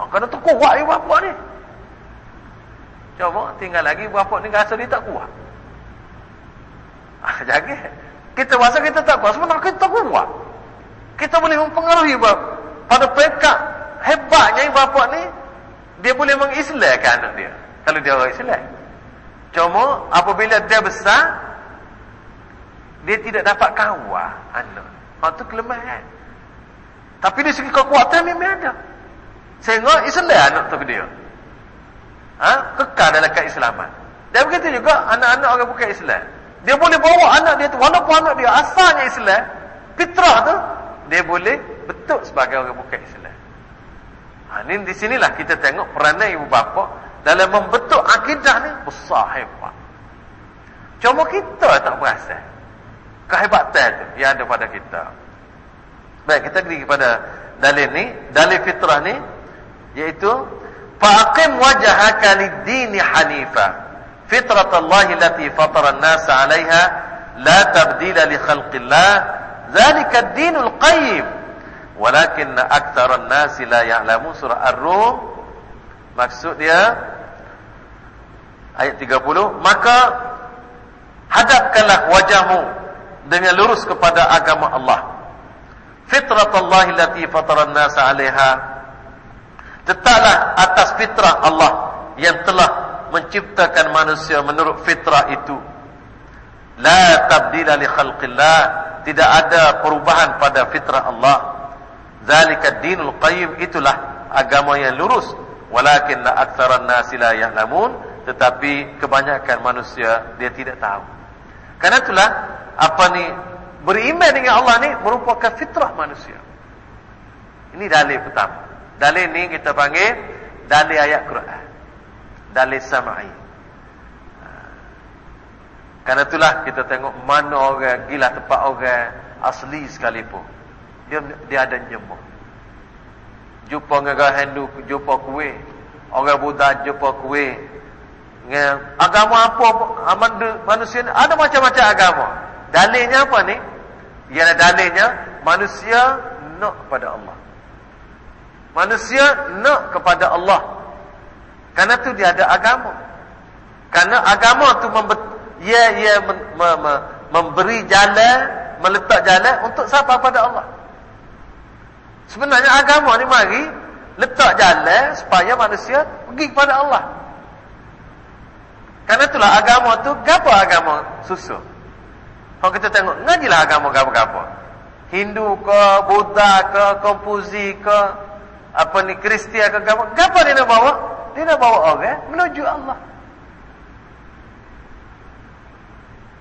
Oh, kena tu kuat ibu bapa ni. Coba tinggal lagi berapa ni rasa dia tak kuat. Ah, jaga. Kita rasa kita tak kuat sebenarnya kita kuat. Kita boleh mempengaruhi pada pekat hebatnya bapa ni dia boleh mengislamkan anak dia kalau dia orang Islam. Cuma apabila dia besar dia tidak dapat kawal anak. Hak tu kelemahan. Tapi di segi kekuatan memang ada. Sehingga Islam anak tu dia ha? kekal dalam keislaman Dan begitu juga anak-anak orang bukan Islam. Dia boleh bawa anak dia tu walaupun anak dia asalnya Islam, fitrah tu dia boleh betul sebagai orang bukan Islam. Ha, ni di sinilah kita tengok peranan ibu bapa dalam membentuk akidah ni besar hebat. Cuma kita tak berasa. Kehebatan tu yang ada pada kita. Baik kita pergi kepada dalil ni dalil fitrah ni iaitu faqim wajhaka lid-din hanifa. Fitrat Allah allati fatara an-nas 'alayha la tabdila li khalqillah. Zalika ad-din al-qayyim walakin aktsara an-nas la ya'lamu surah ar-rum maksud dia ayat 30 maka hadapkanlah wajahmu dengan lurus kepada agama Allah. Fitrat Allah allati fatara an-nas 'alaiha. Tetaplah atas fitrah Allah yang telah menciptakan manusia menurut fitrah itu. La tabdila li khalqillah. Tidak ada perubahan pada fitrah Allah. Zalika dinul qayyim. Itulah agama yang lurus walakin la aktsaran nasi la ya'lamun tetapi kebanyakan manusia dia tidak tahu karena itulah apa ni beriman dengan Allah ni merupakan fitrah manusia ini dalil pertama dalil ni kita panggil dalil ayat Quran dalil samai. Karena itulah kita tengok mana orang gila tempat orang asli sekalipun. Dia dia ada nyembuh. Jumpa dengan Hindu, jumpa kuih. Orang Buddha jumpa kuih. Dengan agama apa manusia ni? Ada macam-macam agama. Dalilnya apa ni? Ialah dalilnya manusia nak kepada Allah. Manusia nak kepada Allah. Karena tu dia ada agama. Karena agama tu ia ia mem, memberi jalan, meletak jalan untuk siapa pada Allah. Sebenarnya agama ni mari letak jalan supaya manusia pergi kepada Allah. Karena itulah agama tu gapo agama susu. Kalau kita tengok ngajilah agama gapo-gapo. Hindu ke, Buddha ke, Konfusi ke, apa ni Kristian ke gapo, gapo dia nak bawa? Dia nak bawa orang menuju Allah.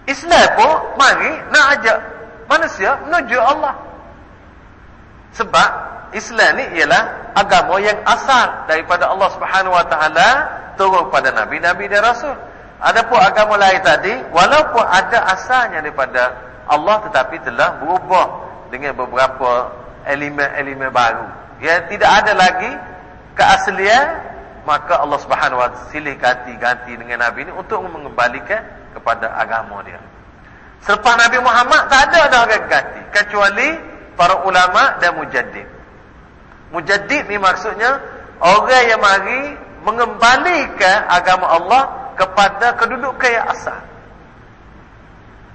Islam pun mari nak ajak manusia menuju Allah. Sebab Islam ni ialah agama yang asal daripada Allah Subhanahu Wa Taala turun kepada nabi-nabi dan rasul. Adapun agama lain tadi walaupun ada asalnya daripada Allah tetapi telah berubah dengan beberapa elemen-elemen baru. Ya tidak ada lagi keaslian maka Allah Subhanahu wa silih ganti-ganti dengan Nabi ini untuk mengembalikan kepada agama dia. Selepas Nabi Muhammad tak ada dah orang ganti kecuali para ulama dan mujaddid. Mujaddid ni maksudnya orang yang mari mengembalikan agama Allah kepada kedudukan yang asal.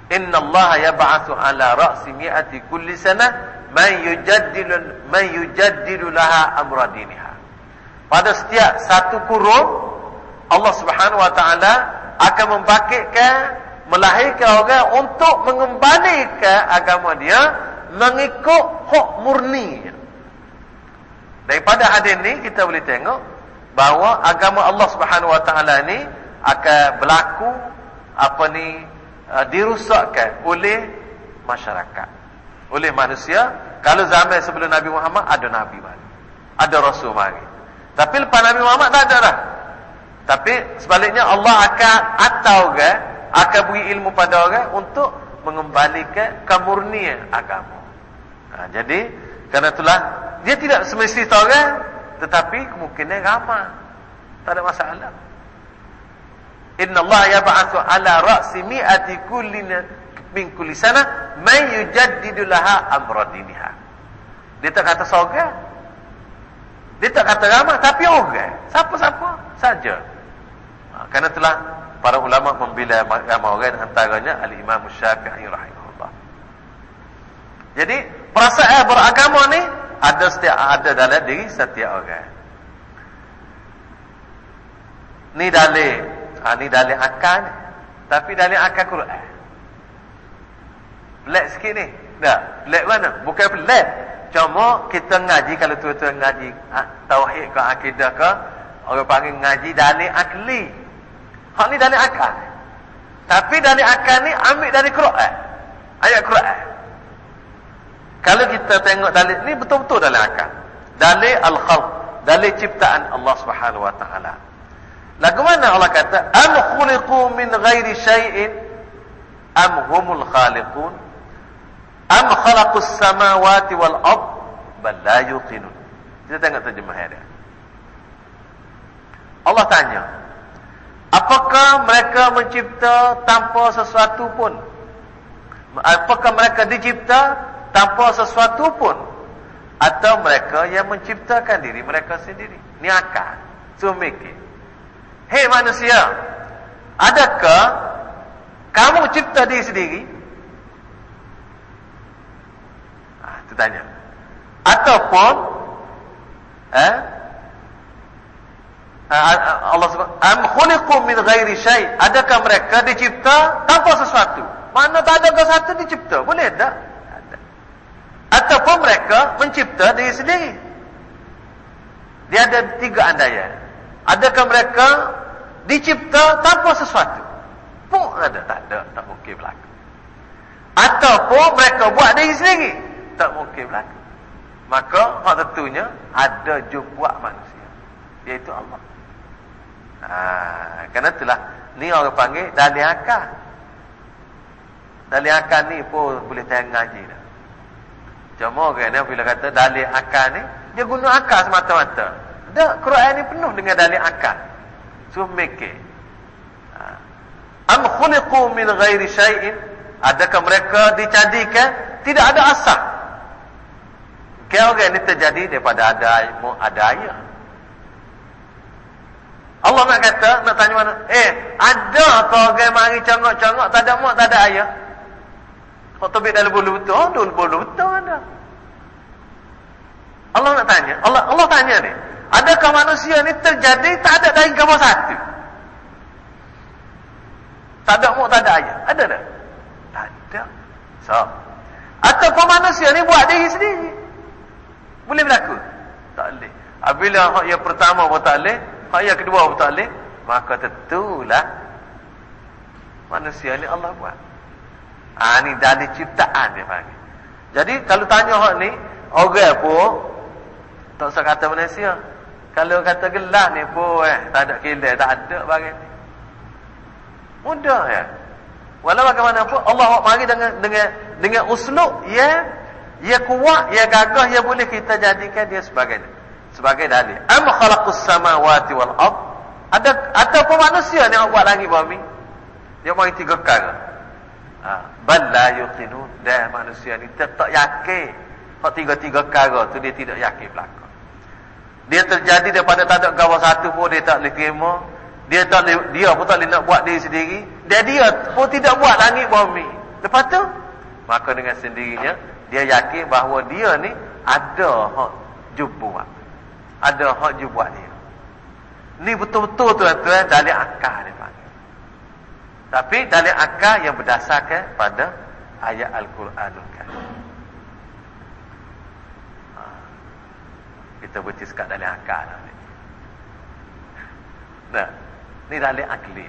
Inna Allah yab'atsu ala ra'si mi'ati kulli sanah man yujaddilu man yujaddilu laha amra diniha pada setiap satu kurun Allah Subhanahu wa taala akan membangkitkan melahirkan orang untuk mengembalikan agama dia mengikut hak murni. Daripada hadis ni kita boleh tengok bahawa agama Allah Subhanahu wa taala ni akan berlaku apa ni uh, dirusakkan oleh masyarakat. Oleh manusia. Kalau zaman sebelum Nabi Muhammad ada nabi mari ada rasul mari tapi lepas Nabi Muhammad tak ada dah. Tapi sebaliknya Allah akan atau ke akan beri ilmu pada orang untuk mengembalikan kemurnian agama. Ha, jadi kerana itulah dia tidak semestinya orang tetapi kemungkinan ramai. Tak ada masalah. Inna Allah yab'atsu ala ra'si mi'ati kulli min kulli sana man yujaddidu laha amra diniha. Dia tak kata seorang dia tak kata ramai tapi orang. Siapa-siapa saja. Ha, kerana telah para ulama membela ramai orang antaranya Al-Imam Syafi'i rahimahullah. Jadi perasaan beragama ni ada setiap ada dalam diri setiap orang. Ni dalil. Ha, ni dalil akal ni. Tapi dalil akal Quran. Pelik sikit ni. Tak? Pelik mana? Bukan pelik. Cuma kita ngaji kalau tuan-tuan ngaji ha, tauhid ke akidah ke orang panggil ngaji dalil akli. Hak ni dalil akal. Tapi dalil akal ni ambil dari Quran. Ayat Quran. Kalau kita tengok dalil ni betul-betul dalil akal. Dalil al-khalq, dalil ciptaan Allah Subhanahu wa taala. Lagu mana Allah kata, "Am khuliqu min ghairi syai'in am humul khaliqun? Am khalaqus samawati wal ard bal la yuqinun." Kita tengok terjemahan dia. Allah tanya, apakah mereka mencipta tanpa sesuatu pun? Apakah mereka dicipta tanpa sesuatu pun? Atau mereka yang menciptakan diri mereka sendiri? Ini akal. So mikir. Hei manusia, adakah kamu cipta diri sendiri? Ah, itu tanya. Ataupun eh, Allah SWT am khuliqu min ghairi syai adakah mereka dicipta tanpa sesuatu mana tak ada sesuatu dicipta boleh tak ataupun mereka mencipta diri sendiri. Dia ada tiga andaian adakah mereka dicipta tanpa sesuatu? Pun ada tak ada tak mungkin berlaku. Ataupun mereka buat diri sendiri tak mungkin berlaku. Maka hak tentunya ada jumpa manusia iaitu Allah. Ha, kerana itulah ni orang panggil dalil akal. Dalil akal ni pun boleh tayang ngaji dah. Cuma kan bila kata dalil akal ni dia guna akal semata-mata. Dah Quran ni penuh dengan dalil akal. So mikir. Ha. Am khuliqu min ghairi syai'in? Adakah mereka dicadikan tidak ada asal? Kau kan ni terjadi daripada ada ada ayat. Allah nak kata, nak tanya mana? Eh, ada ke orang mari congok-congok, tak ada mak, tak ada ayah? Kau tebik dalam bulu betul? Oh, dalam bulu betul ada. Allah nak tanya, Allah Allah tanya ni, adakah manusia ni terjadi tak ada dari kamu satu? Tak ada mak, tak ada ayah? Ada tak? Tak ada. So, ataupun manusia ni buat diri sendiri? Boleh berlaku? Tak boleh. Apabila yang pertama pun tak boleh, Ayat kedua pun tak boleh Maka tentulah Manusia ni Allah buat ha, Ni dari ciptaan dia panggil. Jadi kalau tanya hak ni Orang pun Tak usah kata manusia Kalau kata gelas ni pun eh, Tak ada kila Tak ada bagian ni Mudah ya. Walau bagaimanapun Allah mari dengan dengan dengan uslub ya. Ya kuat ya gagah ya boleh kita jadikan dia sebagai sebagai dalil. Am khalaqus samawati wal ard? Ada ataupun manusia ni buat langit bumi? Dia mari tiga perkara ha bal la yuqinun. Dah manusia ni tak yakin. Hak tiga-tiga perkara tu dia tidak yakin belaka dia terjadi daripada tak ada kawan satu pun dia tak boleh terima. Dia tak boleh, dia pun tak boleh nak buat diri sendiri. Dia dia pun tidak buat langit bumi. Lepas tu maka dengan sendirinya dia yakin bahawa dia ni ada hak jumpa ada hak je buat dia. Ni betul-betul tuan-tuan dalil akal dia. Tapi dalil akal yang berdasarkan pada ayat Al-Quranul Karim. Ha. Kita baca sekat dalil akal. Nah, ni dalil akli.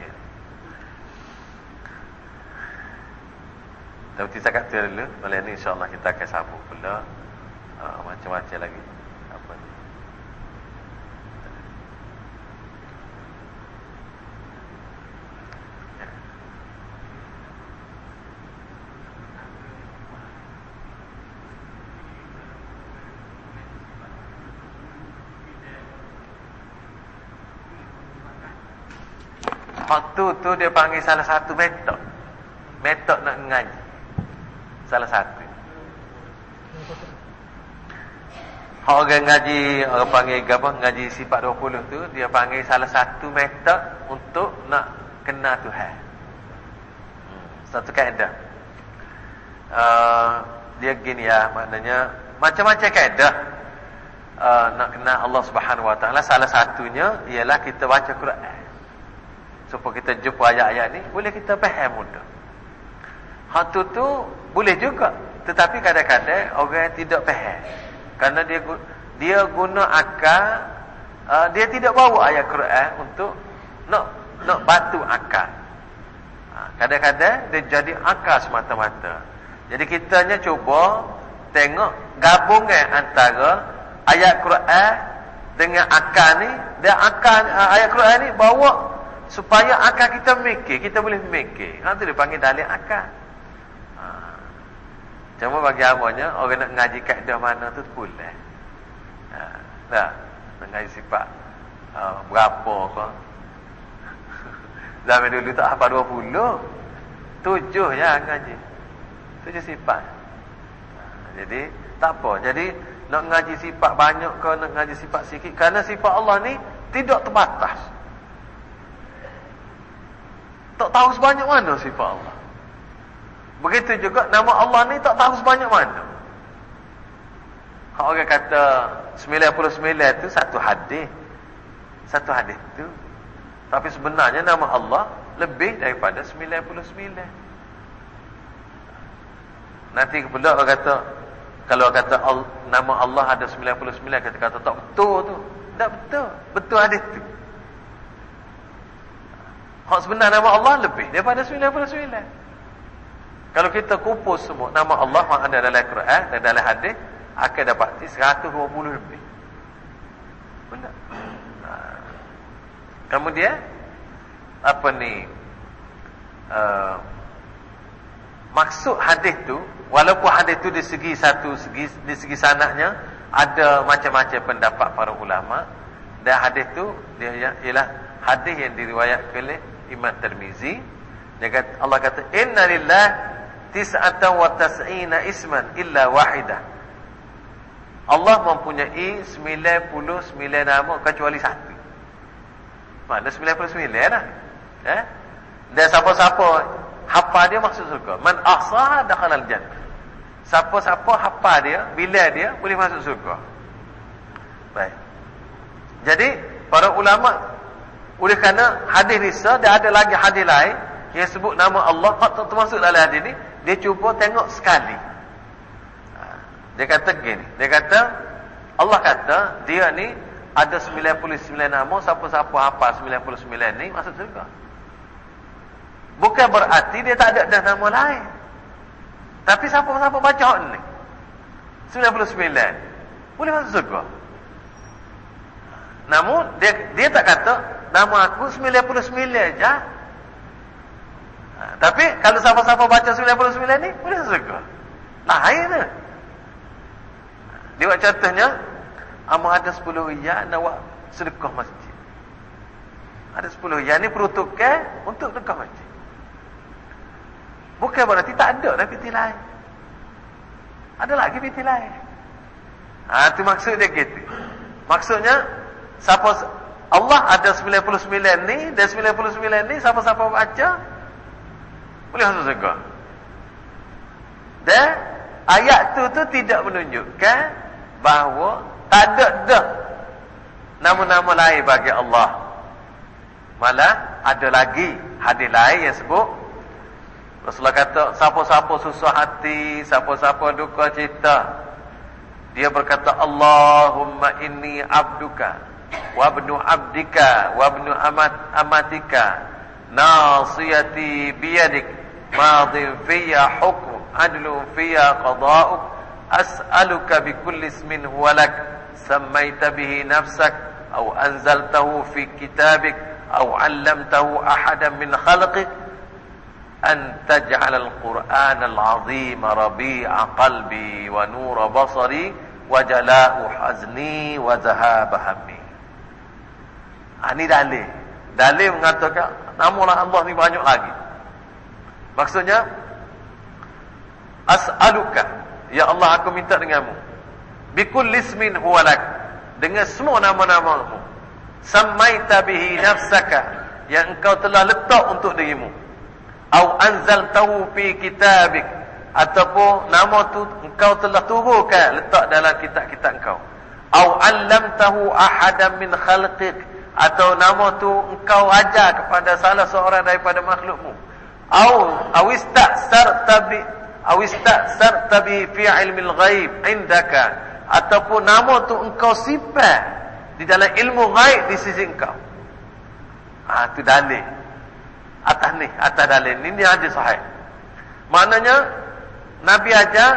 Tapi kita kata dulu, malam ni insyaAllah kita akan sambung pula. Uh, macam-macam lagi. Waktu tu dia panggil salah satu metod. Metod nak ngaji. Salah satu. Orang ngaji, orang panggil apa? Ngaji sifat 20 tu, dia panggil salah satu metod untuk nak kenal Tuhan. Hmm, satu kaedah. Uh, dia gini ya, maknanya macam-macam kaedah. Uh, nak kenal Allah Subhanahu Wa Taala salah satunya ialah kita baca Quran supaya kita jumpa ayat-ayat ni boleh kita faham mudah hak tu boleh juga tetapi kadang-kadang orang tidak faham kerana dia dia guna akal uh, dia tidak bawa ayat Quran untuk nak nak batu akal. Ha, kadang-kadang dia jadi akal semata-mata. Jadi kitanya cuba tengok gabungan antara ayat Quran dengan akal ni. Dan akal ha, ayat Quran ni bawa supaya akal kita mikir. Kita boleh mikir. Ha, tu dia panggil dalil akal. Ha. Cuma bagi awalnya orang nak ngaji kaedah mana tu boleh. Ha. Nah, nak ngaji sifat uh, berapa kau? Zaman dulu tak apa 20. Tujuh ya ngaji. Tujuh sifat. Jadi tak apa. Jadi nak ngaji sifat banyak ke nak ngaji sifat sikit kerana sifat Allah ni tidak terbatas. Tak tahu sebanyak mana sifat Allah. Begitu juga nama Allah ni tak tahu sebanyak mana. Orang kata 99 tu satu hadis. Satu hadis tu. Tapi sebenarnya nama Allah lebih daripada 99. Nanti pula orang kata kalau kata nama Allah ada 99 kata kata tak betul tu. Tak betul. Betul hadis tu. Hak sebenar nama Allah lebih daripada 99. Kalau kita kupus semua nama Allah yang ada dalam Al-Quran dan dalam hadis akan dapat 120 lebih. Benar. Ha. Kemudian apa ni? Uh, maksud hadis tu walaupun hadis tu di segi satu segi di segi sanaknya ada macam-macam pendapat para ulama dan hadis tu dia ialah hadis yang diriwayatkan oleh Imam Tirmizi dia kata Allah kata inna lillah tis'atan wa tas'ina isman illa wahidah. Allah mempunyai 99 nama kecuali satu. Mana 99 lah? Eh? dan siapa-siapa hafal dia masuk surga. Man ahsaha dakhalal jannah siapa-siapa hafal dia bila dia boleh masuk surga. Baik. Jadi para ulama oleh kerana hadis ni dia ada lagi hadis lain yang sebut nama Allah. Tak termasuk dalam hadis ni dia cuba tengok sekali. Ha, dia kata gini dia kata Allah kata dia ni ada 99 nama siapa-siapa hafal 99 ni masuk surga bukan berarti dia tak ada dah nama lain. Tapi siapa-siapa baca ni? 99 boleh masuk surga namun dia dia tak kata Nama aku 99 je. Ha, tapi kalau siapa-siapa baca 99 ni, boleh surga. Lain tu. Dia buat contohnya, Amal ada 10 riyal nak buat sedekah masjid. Ada 10 riyal ni peruntukan untuk sedekah masjid. Bukan berarti tak ada dah piti lain. Ada lagi piti lain. Ha, itu maksud dia gitu. Maksudnya, siapa Allah ada 99 ni dan 99 ni siapa-siapa baca boleh masuk surga. Dan ayat tu tu tidak menunjukkan bahawa tak ada dah nama-nama lain bagi Allah. Malah ada lagi hadis lain yang sebut Rasulullah kata siapa-siapa susah hati, siapa-siapa duka cita dia berkata Allahumma inni abduka وابن عبدك وابن أمتك ناصيتي بيدك ماض في حكم عدل في قضاءك أسألك بكل اسم هو لك سميت به نفسك أو أنزلته في كتابك أو علمته أحدا من خلقك. أن تجعل القرآن العظيم ربيع قلبي ونور بصري وجلاء حزني وذهاب همي. Ha, ini dalil. Dalil mengatakan nama Allah ni banyak lagi. Maksudnya as'aluka ya Allah aku minta denganmu bikul lismin huwalak dengan semua nama-namamu samaita bihi nafsaka yang engkau telah letak untuk dirimu au anzaltahu fi kitabik ataupun nama tu engkau telah turunkan letak dalam kitab-kitab engkau au allamtahu ahadan min khalqik atau nama tu engkau ajar kepada salah seorang daripada makhlukmu au awistasarta bi awistasarta bi fi ilmil ghaib indaka ataupun nama tu engkau simpan di dalam ilmu ghaib di sisi engkau Ah tu dalil. Atas ni, atas dalil ni ni hadis sahih. Maknanya Nabi ajar,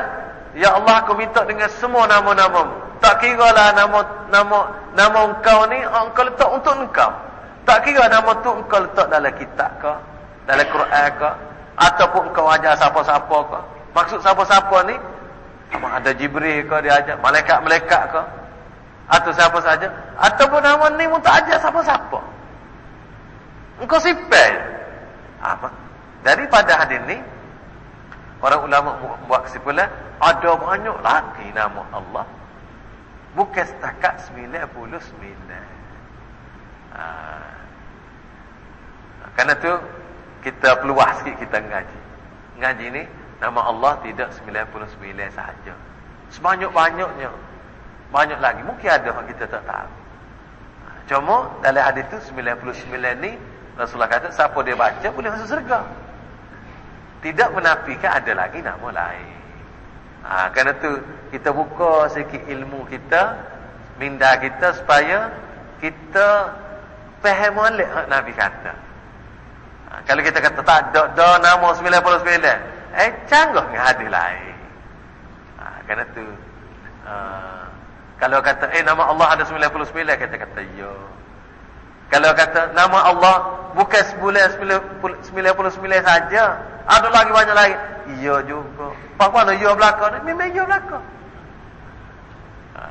ya Allah aku minta dengan semua nama-namamu. Tak kira lah nama nama nama engkau ni engkau letak untuk engkau. Tak kira nama tu engkau letak dalam kitab ke, dalam Quran ke, ataupun engkau ajar siapa-siapa ke. Maksud siapa-siapa ni ada Jibril ke dia ajar, malaikat-malaikat ke, atau siapa saja, ataupun nama ni pun tak ajar siapa-siapa. Engkau sipel. Apa? Daripada hadis ni Orang ulama buat kesimpulan ada banyak lagi nama Allah Bukan setakat 99. Ha. Karena tu kita peluah sikit kita ngaji. Ngaji ni nama Allah tidak 99 sahaja. Sebanyak-banyaknya. Banyak lagi. Mungkin ada yang kita tak tahu. Ha. Cuma dalam hadis tu 99 ni Rasulullah kata siapa dia baca boleh masuk surga. Tidak menafikan ada lagi nama lain. Ha, kerana tu kita buka sikit ilmu kita, minda kita supaya kita faham balik Nabi kata. Ha, kalau kita kata tak ada, ada nama 99, eh canggah dengan hadis lain. Ha, kerana tu ha, kalau kata eh nama Allah ada 99, kita kata ya. Kalau kata nama Allah bukan sebulan 99 saja, ada lagi banyak lagi. Ya juga. Pak mana ya belaka ni? Memang ya belaka. Ha.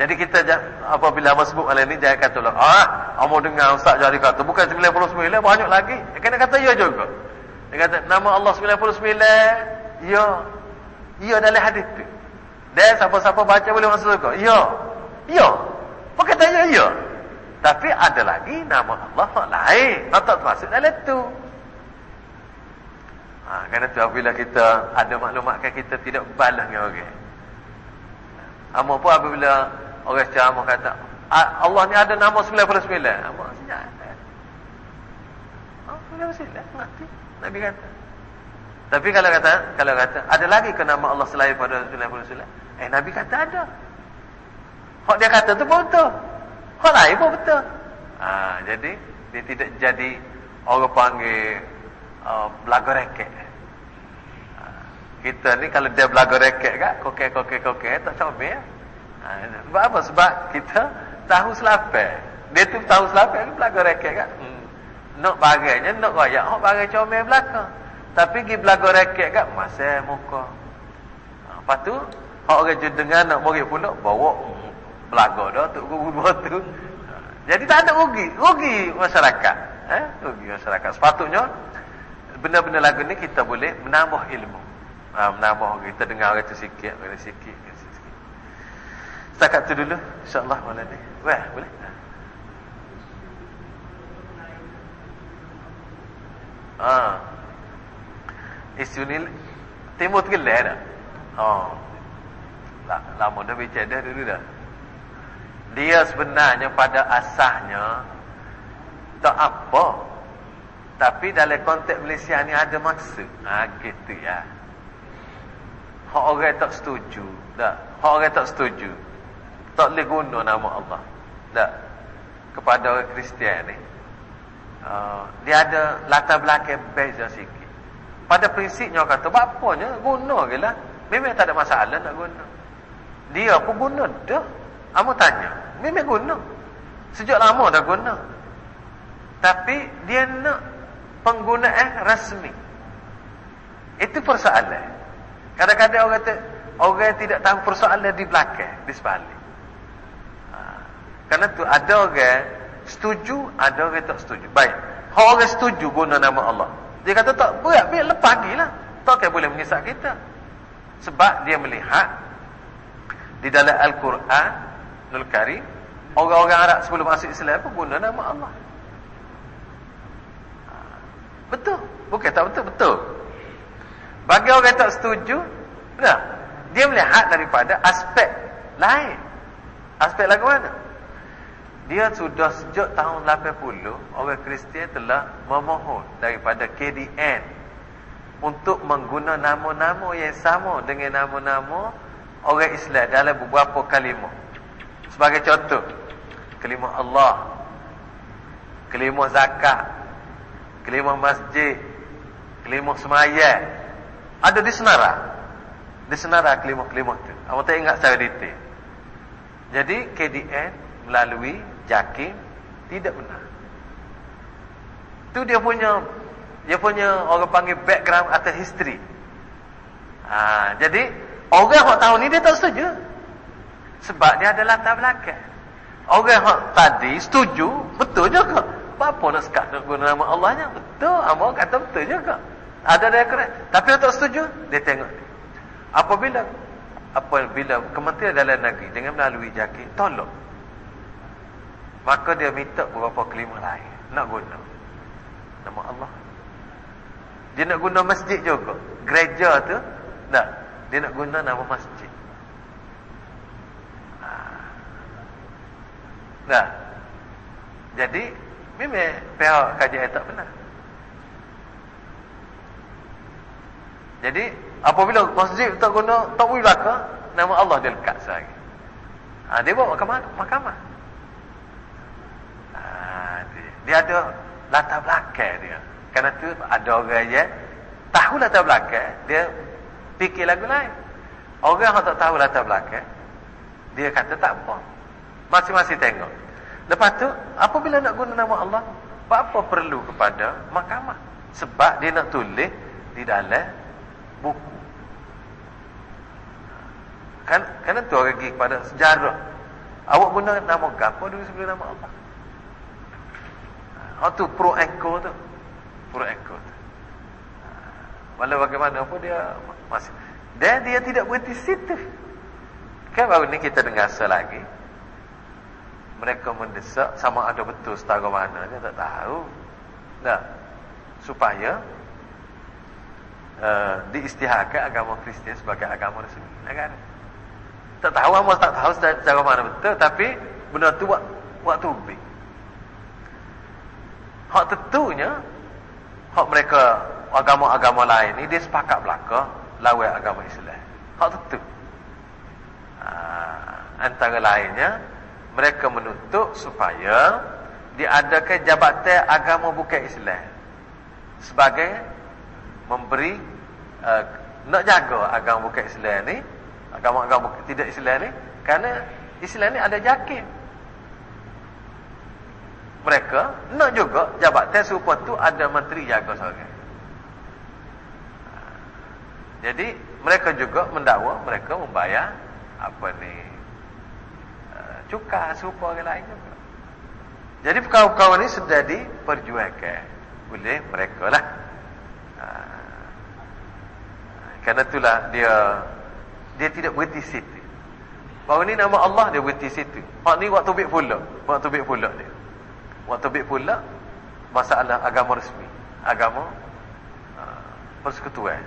Jadi kita apabila abang sebut hal ini jangan kata lah, ah, amo dengar ustaz jadi kata bukan 99 banyak lagi. Kena kata ya juga. Dia kata nama Allah 99 ya. Ya dalam hadis tu. Dan siapa-siapa baca boleh masuk surga. Ya. Ya. Pakai tanya ya. Tapi ada lagi nama Allah lain. Tak termasuk dalam tu. Ha, kerana tu apabila kita ada maklumat kan kita tidak balas dengan orang. Amak pun apabila orang ceramah kata, Allah ni ada nama 99. Amak senyap. Oh, 99. Mati. Nabi kata. Tapi kalau kata, kalau kata, ada lagi ke nama Allah selain pada 99? Eh, Nabi kata ada. Hak dia kata tu pun betul. Hak lain pun betul. Ha, jadi, dia tidak jadi orang panggil uh, belaga reket. Kita ni kalau dia belaga reket kan, kokek kokek kokek tak comel. Ha, sebab apa? Sebab kita tahu selapai. Dia tu tahu selapai ni belaga reket kan. Hmm. Nak bagainya, nak royak, hok bagai comel belakang. Tapi pergi belaga reket kan, masa muka. Ha, lepas tu, orang dengan nak murid pula, bawa belaga dah untuk guru tu. Ha, jadi tak ada rugi. Rugi masyarakat. Eh? Rugi masyarakat. Sepatutnya, benda-benda lagu ni kita boleh menambah ilmu ha, menambah kita dengar kata sikit kata sikit kata sikit setakat tu dulu insyaallah malam ni weh boleh ha isu ni timur tergelar dah oh lama dah dah dulu dah dia sebenarnya pada asasnya tak apa tapi dalam konteks Malaysia ni ada maksud ha gitu ya Hak orang tak setuju. Tak. Hak orang tak setuju. Tak boleh guna nama Allah. Tak. Kepada orang Kristian ni. Uh, dia ada latar belakang beza sikit. Pada prinsipnya kata, bapanya guna ke lah. Memang tak ada masalah nak guna. Dia pun guna dah. Kamu tanya. Memang guna. Sejak lama dah guna. Tapi dia nak penggunaan rasmi. Itu persoalan. Kadang-kadang orang kata orang yang tidak tahu persoalan di belakang, di sebalik. Ha. Karena tu ada orang setuju, ada orang tak setuju. Baik. Kalau orang setuju guna nama Allah. Dia kata tak berat, biar lepas ni lah. Tak boleh mengisah kita. Sebab dia melihat di dalam Al-Quran Nul Karim orang-orang Arab sebelum masuk Islam pun guna nama Allah. Betul. Bukan tak betul, betul. Bagi orang yang tak setuju, nah, dia melihat daripada aspek lain. Aspek lagu mana? Dia sudah sejak tahun 80, orang Kristian telah memohon daripada KDN untuk mengguna nama-nama yang sama dengan nama-nama orang Islam dalam beberapa kalimah. Sebagai contoh, kalimah Allah, Kelimah zakat. Kelimah masjid. Kelimah semayang. Ada di senara. Di senara kelimah-kelimah tu. Awak tak ingat secara detail. Jadi KDN melalui JAKIM tidak benar. Tu dia punya dia punya orang panggil background atau history. Ha, jadi orang yang tahu ni dia tak setuju. Sebab dia ada latar belakang. Orang tadi setuju, betul juga. Apa nak sekat nak guna nama Allahnya? Betul. Amba kata betul juga. Ada dia kena. Tapi yang tak setuju, dia tengok. Apabila apabila Kementerian Dalam Negeri dengan melalui JAKI tolong maka dia minta beberapa kelima lain nak guna nama Allah dia nak guna masjid juga gereja tu tak dia nak guna nama masjid Nah, jadi memang pihak kajian tak benar. Jadi apabila masjid tak guna tak boleh belaka, nama Allah dia lekat sekali. Ha, dia bawa mana? Mahkamah. Ha, dia, dia ada latar belakang dia. Kerana tu ada orang yang tahu latar belakang, dia fikir lagu lain. Orang yang tak tahu latar belakang, dia kata tak apa. Masing-masing tengok. Lepas tu, apabila nak guna nama Allah, apa perlu kepada mahkamah? Sebab dia nak tulis di dalam buku. Kan, kan tu orang pergi kepada sejarah. Awak guna nama apa dulu sebelum nama Allah? Oh tu pro echo tu. Pro echo tu. Walau bagaimana pun dia masih. Dan dia tidak berhenti situ. Kan baru ni kita dengar selagi mereka mendesak sama ada betul setara mana dia tak tahu. Dah supaya uh, diistiharkan agama Kristian sebagai agama resmi. Negara tak tahu amal tak tahu secara mana betul tapi benda tu buat buat tubik hak tentunya hak mereka agama-agama lain ni dia sepakat belaka lawan agama Islam. Hak tentu. Uh, antara lainnya mereka menuntut supaya diadakan jabatan agama bukan Islam. Sebagai memberi uh, nak jaga agama bukan Islam ni agama-agama tidak Islam ni kerana Islam ni ada jakim. Mereka nak juga jabatan serupa tu ada menteri jaga seorang jadi mereka juga mendakwa mereka membayar apa ni cuka serupa orang lain juga. Jadi perkara-perkara ini sudah diperjuangkan oleh mereka lah. Ha. Kerana itulah dia dia tidak berhenti situ. Bahawa ni nama Allah dia berhenti situ. Hak ni waktu bik pula. Waktu bik pula dia. Waktu bik pula masalah agama resmi. Agama uh, persekutuan.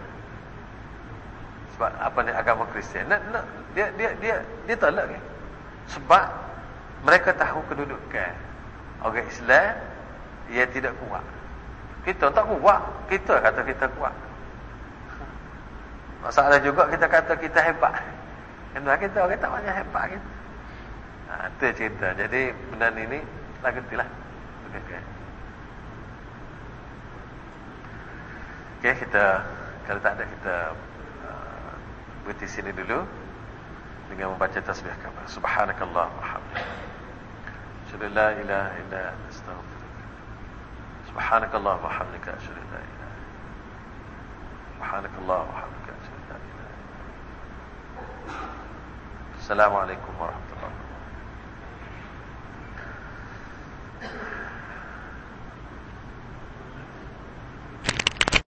Sebab apa ni agama Kristian. Nak, nak, dia dia dia dia tolak kan. Sebab mereka tahu kedudukan orang Islam ia tidak kuat. Kita tak kuat, kita kata kita kuat. Masalah juga kita kata kita hebat. Kenapa kita orang tak banyak hebat kita. Ha, itu cerita. Jadi benda ini lagu itulah. Okey, okey. Okey, kita kalau tak ada kita uh, berhenti sini dulu dengan membaca tasbih kamu. Subhanakallah walhamdulillah. Asyhadu la ilaha illa anta astaghfiruka. Subhanakallah walhamdulillah. Asyhadu la ilaha Subhanakallah walhamdulillah. Asyhadu la ilaha Assalamualaikum warahmatullahi wabarakatuh.